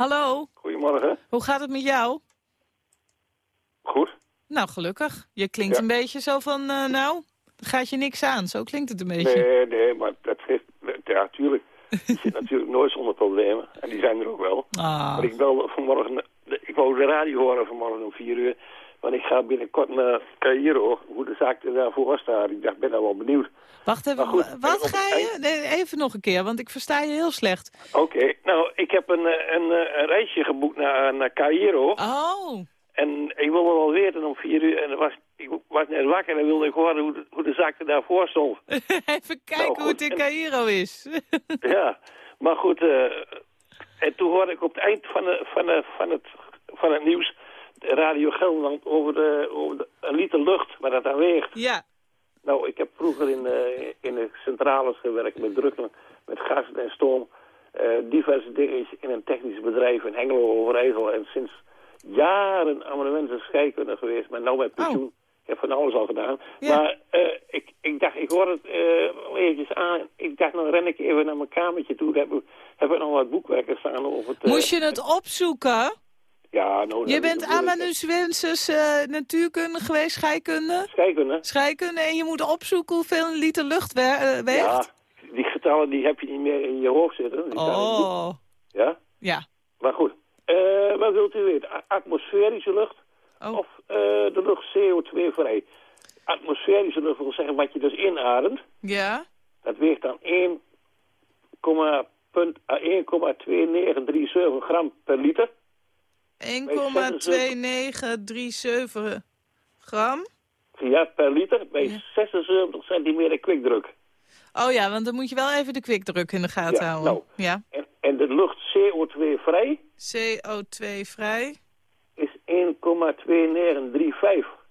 Hallo. goedemorgen. Hoe gaat het met jou? Goed. Nou, gelukkig. Je klinkt Ja. een beetje zo van, eh, nou, gaat je niks aan. Zo klinkt het een beetje. Nee, nee, maar dat geeft... Ja, natuurlijk. Je zit natuurlijk nooit zonder problemen. En die zijn er ook wel. Ah. Maar ik belde vanmorgen... Ik wou de radio horen vanmorgen om vier uur. Want ik ga binnenkort naar Cairo, hoe de zaak er daarvoor staat. Ik dacht, ben nou wel benieuwd. Wacht even, goed, wat ga je? Nee, even nog een keer, want ik versta je heel slecht. Oké, nou, ik heb een, eh, een, eh, een reisje geboekt naar, naar Cairo. Oh, En ik wilde wel weten om vier uur. En was, ik was net wakker en wilde ik horen hoe de, hoe de zaak er daarvoor stond. even kijken goed, hoe het in Cairo is. Ja, maar goed. eh, en toen hoorde ik op het eind van, de, van, de, van, het, van het nieuws... Radio Gelderland over, de, over de, een liter lucht, waar dat aan weegt. ja, Nou, ik heb vroeger in, eh, in de centrales gewerkt met drukken, met gas en stoom. eh, diverse dingen in een technisch bedrijf in Hengelo Overijssel. En sinds jaren amendementen scheikunde geweest, maar nou met pensioen. Ik heb van alles al gedaan. Ja. Maar eh, ik, ik dacht, ik hoor het eh eventjes aan. Ik dacht, nou ren ik even naar mijn kamertje toe. Daar heb ik, heb ik nog wat boekwerken staan over het... moest je het opzoeken? Ja, nou... Je bent amanuensis eh natuurkunde geweest, scheikunde? Scheikunde? Scheikunde en je moet opzoeken hoeveel een liter lucht we- eh, weegt? Ja, die getallen die heb je niet meer in je hoofd zitten. Die. Oh, Ja? ja. Maar goed, Eh, wat wilt u weten? Atmosferische lucht Oh. of de lucht CO2-vrij? Atmosferische lucht wil zeggen wat je dus inademt. Ja? Dat weegt dan 1,2 1,2937 gram per liter. 1,2937 gram. Ja, per liter bij 76 centimeter kwikdruk. Oh ja, want dan moet je wel even de kwikdruk in de gaten Ja, houden. nou. Ja. En, en de lucht CO2-vrij CO2-vrij. is 1,2935.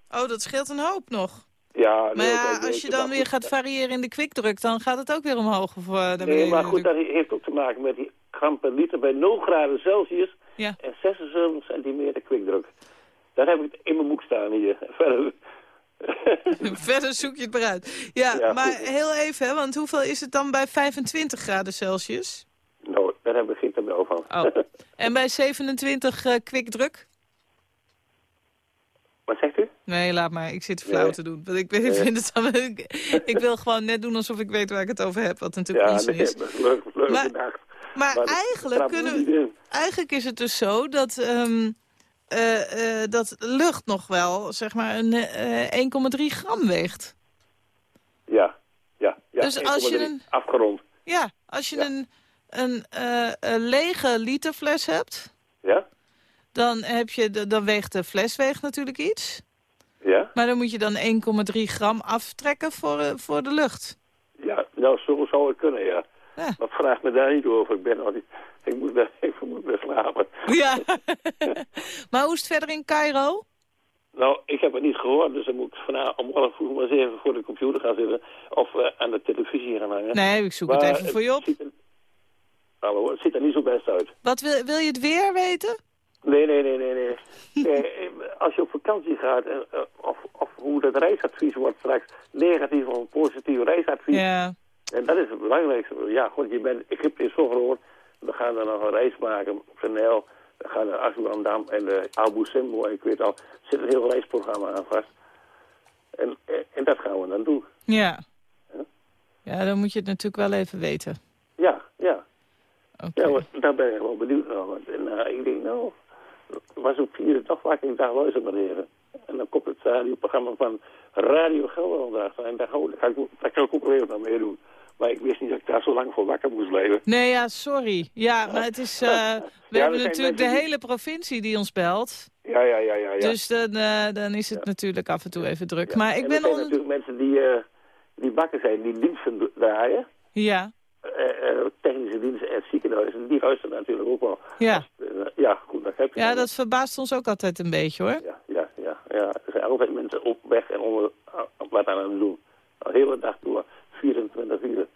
Oh, dat scheelt een hoop nog. Ja, Maar ja, als je dan weer gaat variëren in de kwikdruk, dan gaat het ook weer omhoog. Of, eh, naar Nee, maar goed, dat heeft ook te maken met die gram per liter bij 0 graden Celsius Ja. en 76 centimeter kwikdruk. Daar heb ik het in mijn boek staan hier. Verder. Verder zoek je het maar uit. Ja, Ja, maar goed. heel even, hè, want hoeveel is het dan bij 25 graden Celsius? nou, daar heb ik geen tabel van. Oh. En bij 27 eh, kwikdruk? Wat zegt u? Nee, laat maar. Ik zit flauw Nee. te doen. Want ik, vind het dan, ik, ik wil gewoon net doen alsof ik weet waar ik het over heb. Wat natuurlijk Ja, onzin nee, is. leuk, leuk Maar-. Maar eigenlijk, we kunnen, eigenlijk is het dus zo dat, ehm, eh, eh, dat lucht nog wel zeg maar een eh, 1,3 gram weegt. Ja, ja. ja Dus als je 1,3 een- Afgerond. Ja, als je Ja. een, een, eh, een lege literfles hebt, Ja? dan, heb je de, dan weegt de fles weegt natuurlijk iets. Ja? Maar dan moet je dan 1,3 gram aftrekken voor, eh, voor de lucht. Ja, nou, zo zou het kunnen, ja. Ja. Maar vraag me daar niet over. Ik ben nog niet... Ik moet weer, ik moet slapen. Ja. maar hoe is het verder in Cairo? Nou, ik heb het niet gehoord, dus dan moet ik vanavond om half vroeg maar eens even voor de computer gaan zitten. Of eh, aan de televisie gaan hangen. Nee, ik zoek Maar het even voor je op. Ziet er, hallo, het ziet er niet zo best uit. Wat wil, wil je het weer weten? Nee, nee, nee, nee. nee. Eh, als je op vakantie gaat, en, eh, of, of hoe dat reisadvies wordt straks, negatief of positief reisadvies. Ja. En dat is het belangrijkste. Ja, goed, je bent, ik heb dit zo gehoord. We gaan dan nog een reis maken op de Nijl. We gaan naar Assuandam en de Abu Simbel. En ik weet al, er zit een heel reisprogramma aan vast. En, en, en dat gaan we dan doen. Ja. Ja, dan moet je het natuurlijk wel even weten. Ja, ja. Oké. Ja, maar daar ben ik wel benieuwd naar. Want, en, eh, ik denk, nou, was op vier toch wakker. Ik dacht, luister maar even. En En dan komt het radioprogramma van Radio Gelderland. En daar, ga ik, daar, ga ik, daar kan ik ook weer aan meedoen. Maar ik wist niet dat ik daar zo lang voor wakker moest blijven. Nee, ja, sorry. Ja, maar het is... eh, we hebben natuurlijk de hele provincie die ons belt. Ja, ja, ja, ja. ja. Dus dan, eh, dan is het natuurlijk af en toe even druk. Maar ik en ben er zijn on... natuurlijk mensen die, eh, die bakken zijn, die diensten draaien. Ja, technische diensten en ziekenhuizen, die luisteren natuurlijk ook wel. ja. Ja, goed, dat heb je. Ja, dat verbaast ons ook altijd een beetje, hoor. Ja, ja, ja, ja. Er zijn altijd mensen op weg en onder ah, wat aan het doen. De hele dag door, 24 uur.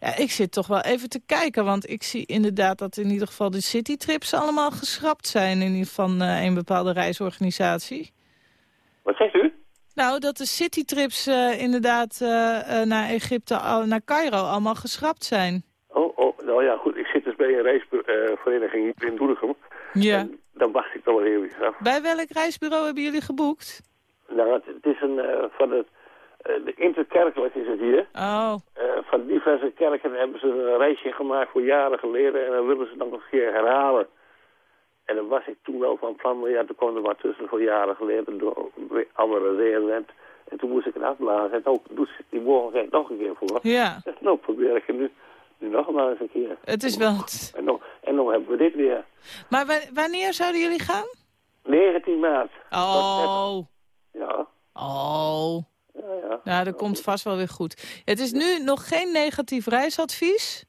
Ja, ik zit toch wel even te kijken, want ik zie inderdaad dat in ieder geval de citytrips allemaal geschrapt zijn in van eh, een bepaalde reisorganisatie. Wat zegt u? Nou, dat de citytrips eh, inderdaad eh, eh, naar Egypte, naar Cairo allemaal geschrapt zijn. Oh, oh, nou ja, goed. Ik zit dus bij een reisvereniging in Doetinchem. Ja. En dan wacht ik toch wel heel even af. Bij welk reisbureau hebben jullie geboekt? Nou, het, het is een, eh, van het, de interkerkelijk is het hier. Oh, Eh, van diverse kerken hebben ze een reisje gemaakt voor jaren geleden en dan willen ze nog een keer herhalen. En dan was ik toen wel van plan, maar ja, toen kwam er wat tussen voor jaren geleden door andere redenen. En toen moest ik het afblazen. En ook doet ze die mogelijkheid nog een keer voor. ja. Zeg, nou, probeer ik het nu, nu nog maar eens een keer. Het is wel... En dan, en dan hebben we dit weer. Maar wa- wanneer zouden jullie gaan? 19 maart. Oh, Ja, oh. ja, ja. Nou, dat komt vast wel weer goed. Het is nu nog geen negatief reisadvies.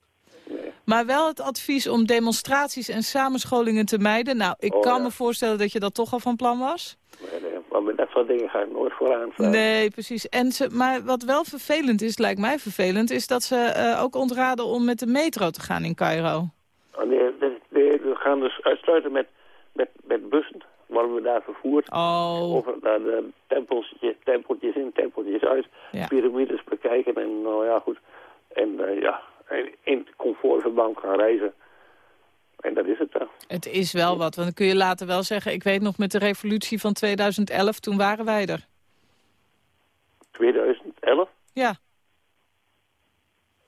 Maar wel het advies om demonstraties en samenscholingen te mijden. Nou, ik Oh, kan ja. me voorstellen dat je dat toch al van plan was. Nee, nee, maar met dat soort dingen ga ik nooit vooraan staan. Nee, precies. En ze, maar wat wel vervelend is, lijkt mij vervelend... is dat ze eh, ook ontraden om met de metro te gaan in Cairo. Oh, nee, we gaan dus uitsluiten met, met, met bussen. Worden we daar vervoerd. Oh, Over naar de tempeltjes, tempeltjes in, tempeltjes uit. Ja. Piramides bekijken. En nou ja, goed. En eh, ja, in comfortverband gaan reizen. En dat is het dan. het is wel wat. Want dan kun je later wel zeggen... ik weet nog met de revolutie van 2011, toen waren wij er. 2011? Ja,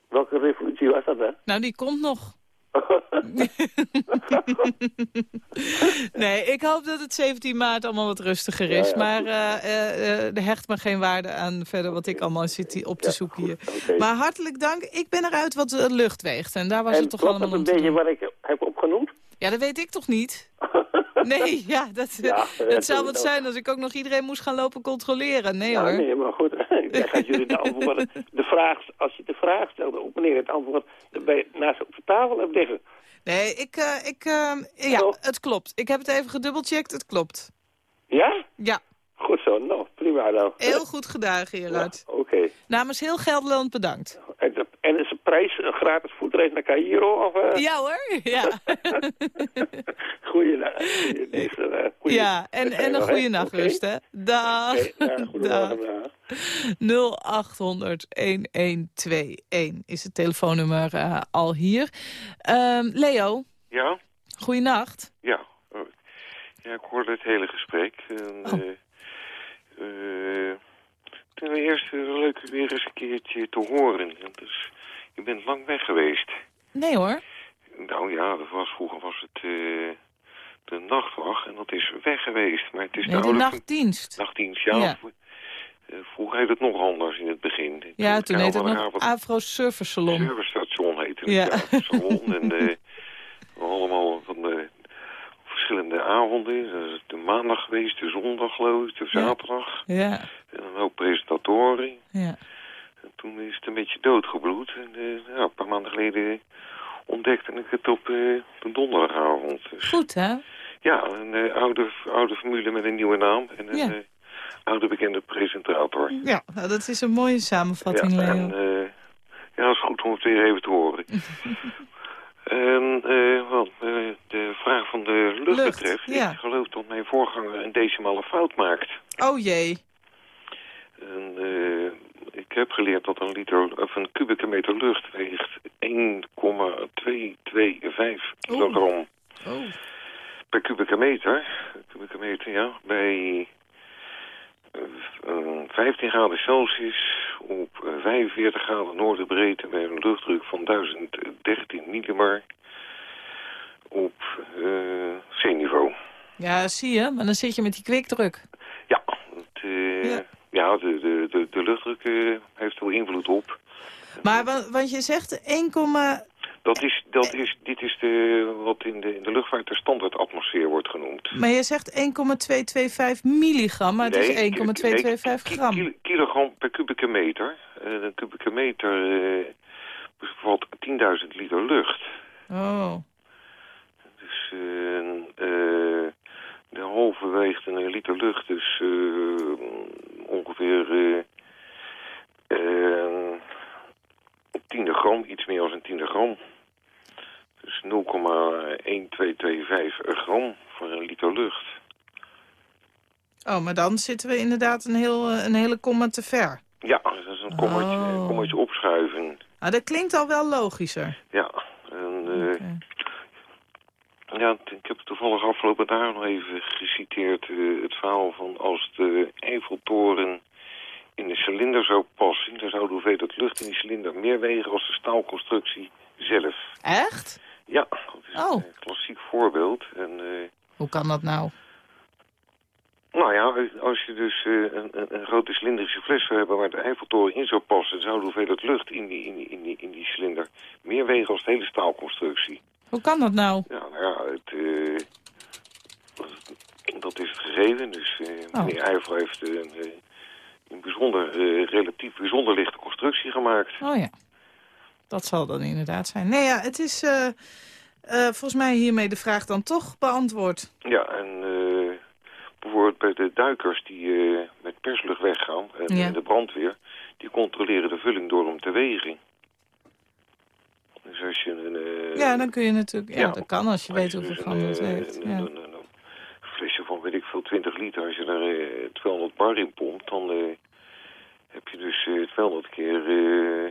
Welke revolutie was dat dan? nou die komt nog. nee, ik hoop dat het 17 maart allemaal wat rustiger is. Ja, ja, maar er hecht me geen waarde aan verder wat ik allemaal zit op te Ja, zoeken hier. Maar hartelijk dank. Ik ben eruit wat de lucht weegt. En daar was en het toch allemaal dat een beetje wat ik heb opgenoemd? Ja, dat weet ik toch niet? Nee, ja, dat, Ja, dat dat zou wat zijn als ik ook nog iedereen moest gaan lopen controleren. Nee Ja, hoor. nee, maar goed. Dan gaat jullie de antwoorden. De vraag, als je de vraag stelt, ook meneer het antwoord erbij naast op de tafel hebt liggen. Nee, ik, eh, ik, eh, ja, het klopt. Ik heb het even gedubbelcheckt, het klopt. Ja? Ja, Goed zo. Nou, prima dan. heel goed gedaan, Gerard. Oké. Namens heel Gelderland bedankt. En, de- en is de prijs een gratis voetreis naar Cairo? Of, eh Ja hoor, ja. Goeie, na- goeie, eh, goeie- ja, en, en een goede nachtrust, Oké. hè. Dag. Oké, ja, Dag. goedemorgen. ja. 0800-1121 is het telefoonnummer eh, al hier. Ehm, Leo, Ja, goeienacht. ja. Oh, Ja, ik hoorde het hele gesprek. En, Oh. eh, eh, ten eerste leuk weer eens een keertje te horen. En Dus, je bent lang weg geweest. Nee hoor. Nou ja, dat was, vroeger was het eh, de nachtwacht en dat is weg geweest. Maar het is Nee, de nachtdienst. nachtdienst. Ja, Ja. v- eh, vroeger heette het nog anders in het begin. Ja, toen heette het nog Afro Surfer Salon. heette het. Ja. Ja. salon en eh, allemaal van de verschillende avonden. Dat is de maandag geweest, de zondag geloof ik, de zaterdag. Ja, En een hoop presentatoren. ja. En toen is het een beetje doodgebloed. En eh, ja, een paar maanden geleden ontdekte ik het op eh, de donderdagavond. Dus, Goed hè? ja, een eh, oude, oude formule met een nieuwe naam. En een Ja. oude bekende presentator. Ja, nou, dat is een mooie samenvatting, Ja, Leo. en, ja, het is goed om het weer even te horen. en wat de vraag van de lucht, Lucht, betreft, ja. ik geloof dat mijn voorganger een decimale fout maakt. Oh jee. En, eh, ik heb geleerd dat een liter of een kubieke meter lucht weegt 1,225 kilogram Oh. per kubieke meter. Kubieke meter, ja. Bij eh, eh, 15 graden Celsius op eh, 45 graden noordenbreedte bij een luchtdruk van 1013 millibar op eh zeeniveau. Ja, zie je. Maar dan zit je met die kwikdruk. De luchtdruk eh, heeft er wel invloed op. Maar wa- want je zegt 1, Dat is, dat is, dit is de, wat in de, in de luchtvaart de standaardatmosfeer wordt genoemd. maar je zegt 1,225 milligram, maar het Nee, is 1,225 ki- gram. kil- kilogram per kubieke meter. Eh, een kubieke meter eh, bevat 10.000 liter lucht. Oh. Dus de halve weegt een liter lucht, dus ongeveer eh eh, een tiende gram, iets meer dan een tiende gram. Dus 0,1225 gram voor een liter lucht. Oh, maar dan zitten we inderdaad een, heel, eh, een hele komma te ver. Ja, dat is een kommetje, Oh. een kommetje opschuiven. Ah, dat klinkt al wel logischer. Ja, en, eh, ja, ik heb toevallig afgelopen dagen nog even geciteerd eh, het verhaal van als de Eiffeltoren in de cilinder zou passen, dan zou de hoeveelheid lucht in die cilinder meer wegen als de staalconstructie zelf. Echt? Ja, dat is Oh. een klassiek voorbeeld. En, eh, Hoe kan dat nou? nou ja, als je dus eh, een, een, een grote cilindrische fles zou hebben waar de Eiffeltoren in zou passen, dan zou de hoeveelheid lucht in die, in die, in die, in die cilinder meer wegen als de hele staalconstructie. Hoe kan dat nou? Ja, nou ja, het, eh, dat, is het gegeven. Dus eh Oh. meneer heeft een, eh, een bijzonder, relatief bijzonder lichte constructie gemaakt. Oh ja, dat zal dan inderdaad zijn. Nee, ja, het is volgens mij hiermee de vraag dan toch beantwoord. Ja, en bijvoorbeeld bij de duikers die met perslucht weggaan en Ja. de brandweer, die controleren de vulling door hem te wegen. Dus als je ja, dan kun je natuurlijk... Ja, ja, dat kan als je weet hoeveel een, het eh, heeft. Ja. flesje van, weet ik veel, 20 liter. Als je daar eh, 200 bar in pompt, dan eh, heb je dus eh, 200 keer eh,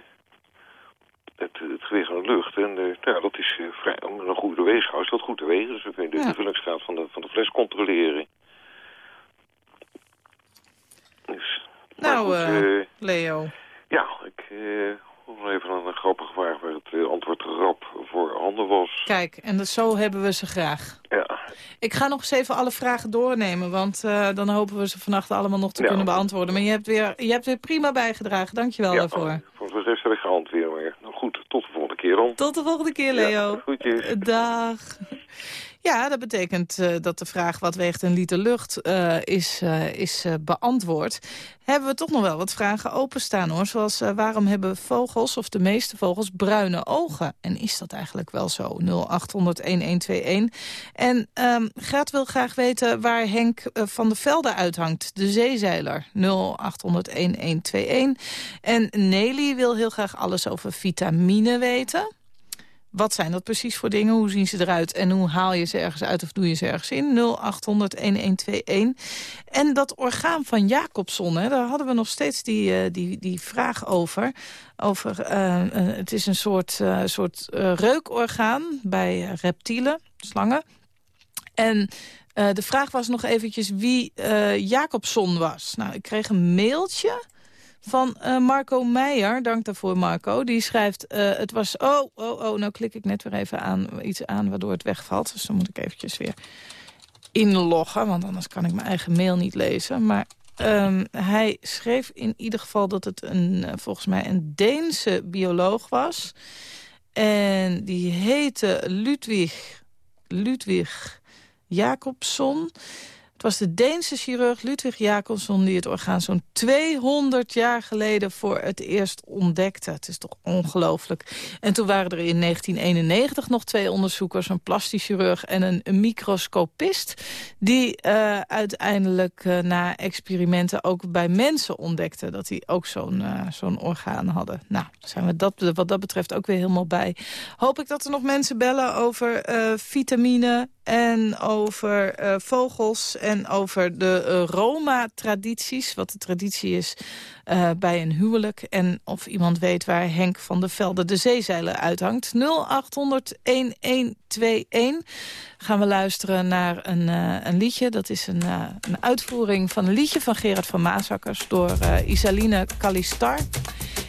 het, het gewicht van de lucht. En eh, nou, ja, dat is eh, vrij, om een goede weegschaal is dat goed te wegen. Dus dan kun je de, Ja. de vullingsgraad van de, van de fles controleren. Dus, Nou, goed, eh, eh, Leo. ja, ik eh, nog even een grappige vraag waar het eh, antwoord rap voor handen was. Kijk, en dat, zo hebben we ze graag. Ja, Ik ga nog eens even alle vragen doornemen, want eh, dan hopen we ze vannacht allemaal nog te Ja. kunnen beantwoorden. Maar je hebt, weer, je hebt weer prima bijgedragen, dankjewel ja daarvoor. voor de rest heb ik geen antwoord meer. Nou goed, tot de volgende keer dan. Tot de volgende keer, Leo. Ja, groetjes. Dag. Ja, dat betekent eh, dat de vraag wat weegt een liter lucht eh, is, eh, is beantwoord. Hebben we toch nog wel wat vragen openstaan hoor. Zoals waarom hebben vogels, of de meeste vogels, bruine ogen? En is dat eigenlijk wel zo? 0800-1121. En Gert wil graag weten waar Henk van der Velde uithangt. De zeezeiler. 0800-1121. En Nelly wil heel graag alles over vitamine weten. Wat zijn dat precies voor dingen? Hoe zien ze eruit? En hoe haal je ze ergens uit of doe je ze ergens in? 0800-1121. En dat orgaan van Jacobson, hè, daar hadden we nog steeds die, eh, die, die vraag over. over eh, eh, het is een soort, soort reukorgaan bij reptielen, slangen. En de vraag was nog eventjes wie Jacobson was. Nou, ik kreeg een mailtje van eh, Marco Meijer. Dank daarvoor, Marco. Die schrijft, eh, het was... Oh, oh, oh, nou klik ik net weer even aan, iets aan waardoor het wegvalt. Dus dan moet ik eventjes weer inloggen, want anders kan ik mijn eigen mail niet lezen. Maar ehm, hij schreef in ieder geval dat het een, eh, volgens mij een Deense bioloog was. En die heette Ludwig, Ludwig Jacobson. Het was de Deense chirurg Ludwig Jacobson die het orgaan zo'n 200 jaar geleden voor het eerst ontdekte. Het is toch ongelooflijk. En toen waren er in 1991 nog twee onderzoekers, een plastisch chirurg en een, microscopist, die eh, uiteindelijk eh, na experimenten ook bij mensen ontdekten dat die ook zo'n eh, zo'n orgaan hadden. Nou, zijn we dat, wat dat betreft ook weer helemaal bij. Hoop ik dat er nog mensen bellen over vitamine en over vogels en over de eh, Roma-tradities. Wat de traditie is eh, bij een huwelijk. En of iemand weet waar Henk van der Velde de zeezeilen uithangt. 0800-1121 gaan we luisteren naar een, eh, een liedje. Dat is een, een uitvoering van een liedje van Gerard van Maasakkers... door Isaline Kalistar.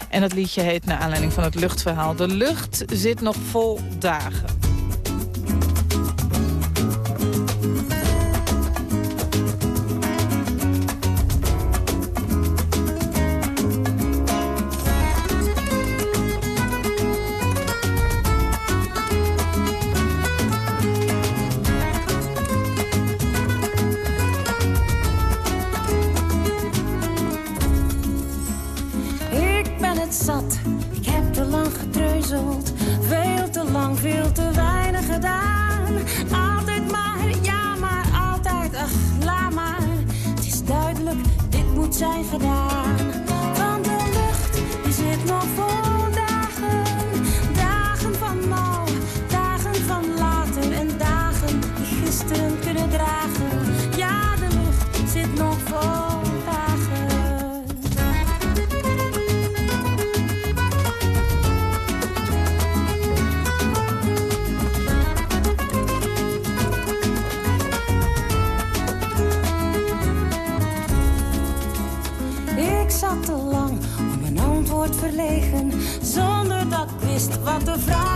En dat liedje heet naar aanleiding van het luchtverhaal... De lucht zit nog vol dagen. Zijn gedaan. Want de lucht die zit nog vol wat de vraag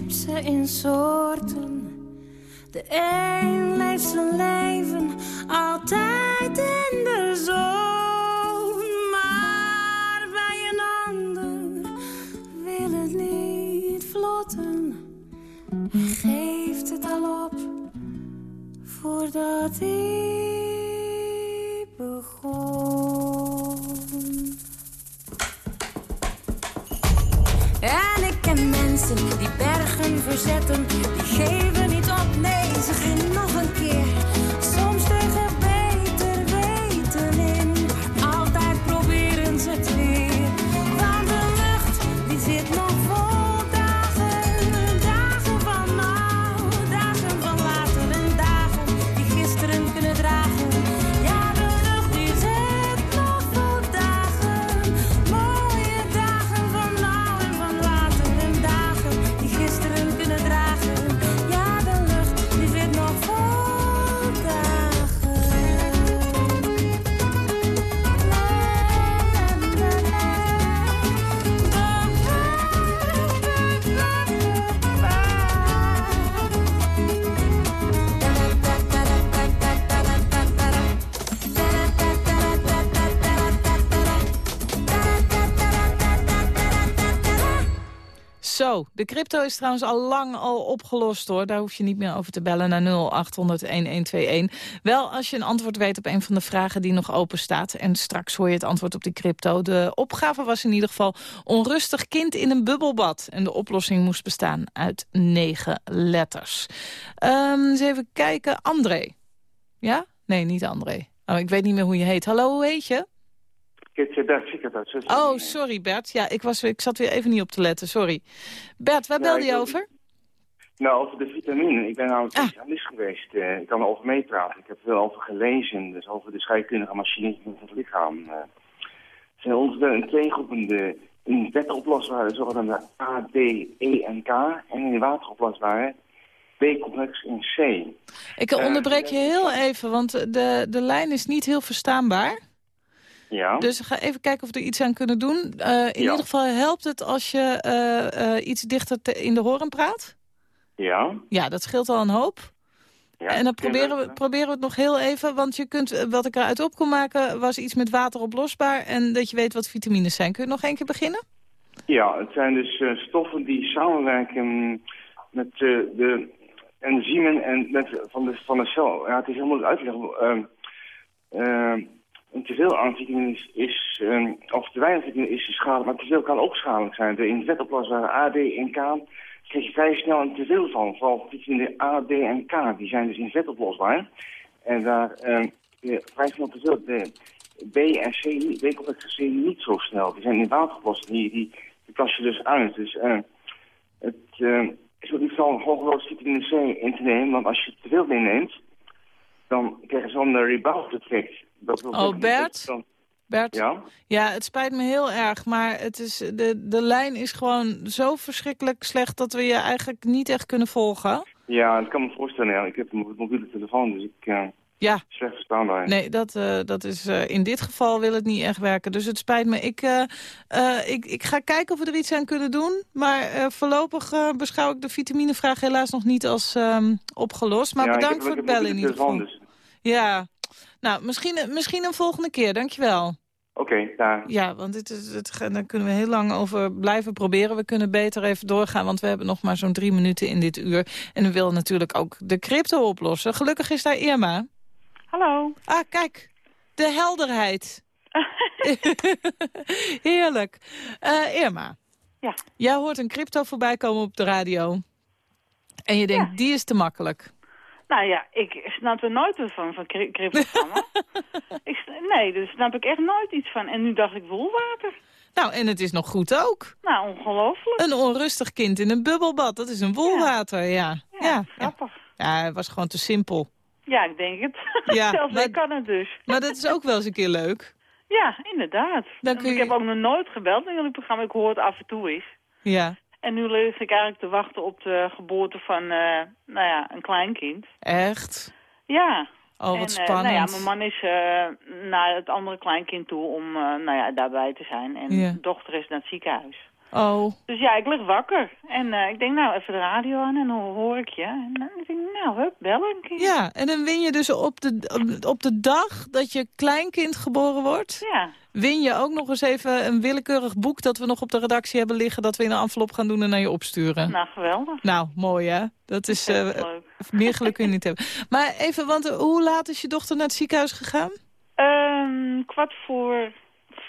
je hebt ze in soorten. De een leeft zijn leven altijd in de zon. Maar bij een ander wil het niet vlotten. Hij geeft het al op voordat hij die bergen verzetten, die geven niet op, nee, ze gaan nog een keer. De crypto is trouwens al lang al opgelost hoor. Daar hoef je niet meer over te bellen naar 0800-1121. Wel als je een antwoord weet op een van de vragen die nog open staat. En straks hoor je het antwoord op die crypto. De opgave was in ieder geval onrustig kind in een bubbelbad. En de oplossing moest bestaan uit negen letters. Ehm, eens even kijken. André. Ja? Nee, niet André. Oh, ik weet niet meer hoe je heet. Hallo, hoe heet je? Oh, sorry Bert. Ja, ik, was, ik zat weer even niet op te letten, sorry. Bert, waar belde je over? Nou, over de vitamine. Ik ben namelijk Ah. specialist geweest. Eh, ik kan erover meepraten. Ik heb er veel over gelezen. Dus over de scheikundige machines van het lichaam. Eh, er zijn onderdeel in twee groepen. De in vetten oplosbare zogenaamde A, D, E en K. En in de wateroplosbare B-complex in C. Ik Eh, onderbreek je heel even, want de, de lijn is niet heel verstaanbaar. Ja. Dus ga even kijken of we er iets aan kunnen doen. Eh, in Ja. ieder geval helpt het als je eh, eh, iets dichter te- in de horen praat. Ja. Ja, dat scheelt al een hoop. ja. en dan proberen we, proberen we het nog heel even. Want je kunt, wat ik eruit op kon maken was iets met water oplosbaar. En dat je weet wat vitamines zijn. Kun je nog één keer beginnen? Ja, het zijn dus stoffen die samenwerken met de enzymen en met, van, de, van de cel. Ja, het is heel moeilijk uit te leggen. Ehm, ehm, een teveel aan vitamines is, ehm, of te weinig vitamine is schadelijk, maar teveel kan ook schadelijk zijn. De in A, D en K krijg je vrij snel een teveel van. Vooral vitamine A, D en K, die zijn dus in vetoplosbaar. En daar je vrij snel teveel. De B en C, niet- B-complex en C niet zo snel. Die zijn in water gelost. Die, die, plas je dus uit. Dus eh, het eh, is ook niet van hoogloos vitamine C in te nemen. Want als je te veel meeneemt, dan krijg je zo'n rebound effect. Dat wil Oh, Bert? dan- Bert? Ja? Ja, het spijt me heel erg, maar het is, de, de lijn is gewoon zo verschrikkelijk slecht... dat we je eigenlijk niet echt kunnen volgen. Ja, ik kan me voorstellen. Ja. Ik heb een mobiele telefoon, dus ik eh Ja. slecht verstaanbaar. Nee, dat, eh, dat is, eh, in dit geval wil het niet echt werken. Dus het spijt me. Ik, ik, ik ga kijken of we er iets aan kunnen doen. Maar voorlopig beschouw ik de vitaminevraag helaas nog niet als ehm, opgelost. Maar Ja, bedankt voor het bellen in ieder geval. telefoon, Ja, nou, misschien, misschien een volgende keer. Dankjewel. Oké, daar. Ja, want dit is, het, daar kunnen we heel lang over blijven proberen. We kunnen beter even doorgaan, want we hebben nog maar zo'n drie minuten in dit uur. En we willen natuurlijk ook de crypto oplossen. Gelukkig is daar Irma. Hallo. Ah, kijk. De helderheid. Heerlijk. Eh, Irma. Ja. Jij hoort een crypto voorbij komen op de radio. En je denkt, die is te makkelijk. Nou ja, ik snap er nooit wat van, van cry- cryptogrammen. ik, nee, daar snap ik echt nooit iets van. En nu dacht ik woelwater. Nou, en het is nog goed ook. Nou, ongelooflijk. Een onrustig kind in een bubbelbad. Dat is een woelwater, ja. Ja, ja, grappig. Ja, het was gewoon te simpel. Ja, ik denk het. Ja, Zelfs maar- ik kan het dus. Maar dat is ook wel eens een keer leuk. Ja, inderdaad. Dan kun Ik je- heb ook nog nooit gebeld in jullie programma. Ik hoor het af en toe eens. Ja, En nu lig ik eigenlijk te wachten op de geboorte van, eh, nou ja, een kleinkind. echt. Ja. Oh, wat en, eh, spannend. nou ja, mijn man is eh, naar het andere kleinkind toe om eh, nou ja, daarbij te zijn. En Ja. dochter is naar het ziekenhuis. Oh, Dus ja, ik lig wakker. En eh, ik denk, nou, even de radio aan en dan hoor ik je. En dan denk ik, nou, hup, bellen een keer. ja. En dan win je dus op de, op de dag dat je kleinkind geboren wordt... Ja. win je ook nog eens even een willekeurig boek... dat we nog op de redactie hebben liggen... dat we in een envelop gaan doen en naar je opsturen. Nou, geweldig. Nou, mooi hè? Dat is eh, meer geluk kun je niet hebben. Maar even, want eh, hoe laat is je dochter naar het ziekenhuis gegaan? Ehm, kwart voor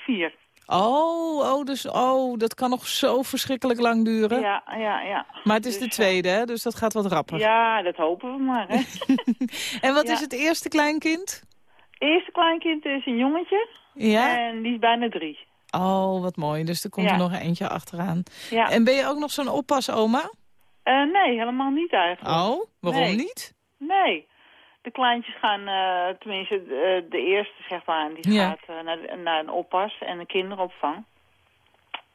vier. Oh, oh, dus, oh, dat kan nog zo verschrikkelijk lang duren. Ja, ja, ja. Maar het is Dus, de tweede, hè? Dus dat gaat wat rapper. Ja, dat hopen we maar, hè. En wat Ja. is het eerste kleinkind? Eerste kleinkind is een jongetje. Ja? En die is bijna drie. Oh, wat mooi. Dus er komt Ja. er nog eentje achteraan. Ja. En ben je ook nog zo'n oppasoma? Eh, nee, helemaal niet eigenlijk. Oh, waarom Nee. niet? Nee. De kleintjes gaan, eh, tenminste de, de eerste zeg maar, die Ja. gaat eh, naar, naar een oppas en een kinderopvang.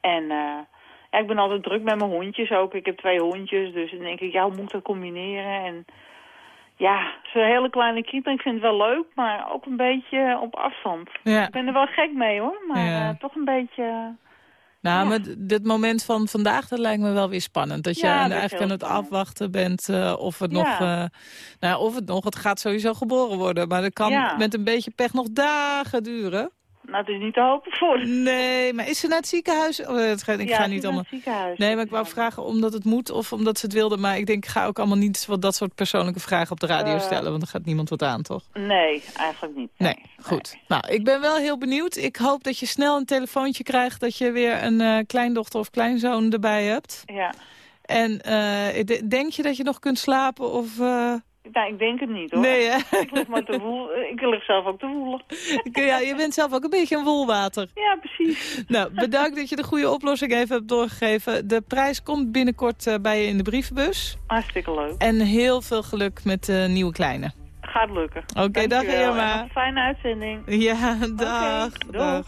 En eh, ja, ik ben altijd druk met mijn hondjes ook. Ik heb twee hondjes, dus dan denk ik, ja, hoe moet ik dat combineren? En ja, zo'n hele kleine kind, ik vind het wel leuk, maar ook een beetje op afstand. Ja. Ik ben er wel gek mee hoor, maar eh, toch een beetje... Nou, maar dit moment van vandaag, dat lijkt me wel weer spannend. Dat je Ja, dat eigenlijk aan het afwachten bent eh, of het Ja. nog... eh, nou, of het nog, het gaat sowieso geboren worden. Maar dat kan met een beetje pech nog dagen duren. Nou, het is niet te hopen voor. Nee, maar is ze naar het ziekenhuis? Oh, ga, ik Ja, ga niet allemaal... het ziekenhuis. Nee, maar ik wou vragen omdat het moet of omdat ze het wilde. Maar ik denk, ik ga ook allemaal niet wat dat soort persoonlijke vragen op de radio Eh. stellen. Want dan gaat niemand wat aan, toch? Nee, eigenlijk niet. Nee, goed. Nou, ik ben wel heel benieuwd. Ik hoop dat je snel een telefoontje krijgt... dat je weer een eh, kleindochter of kleinzoon erbij hebt. Ja. En eh, de- denk je dat je nog kunt slapen of... Nou, ik denk het niet hoor. Nee, hè? Ik lig, maar te woel, ik lig zelf ook te woelen. ja, je bent zelf ook een beetje een wolwater. Ja, precies. Nou, bedankt dat je de goede oplossing even hebt doorgegeven. De prijs komt binnenkort eh, bij je in de brievenbus. Hartstikke leuk. En heel veel geluk met de nieuwe kleine. Gaat lukken. Oké, dag Dankjewel. Irma. Fijne uitzending. Ja, dag, dag.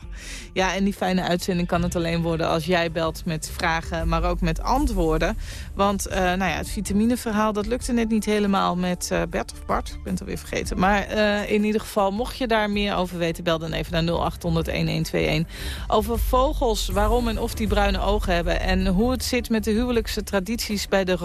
Ja, en die fijne uitzending kan het alleen worden als jij belt met vragen, maar ook met antwoorden. Want eh, nou ja, het vitamineverhaal, dat lukte net niet helemaal met eh, Bert of Bart. Ik ben het alweer vergeten. Maar eh, in ieder geval, mocht je daar meer over weten, bel dan even naar 0800-1121. Over vogels, waarom en of die bruine ogen hebben. En hoe het zit met de huwelijkse tradities bij de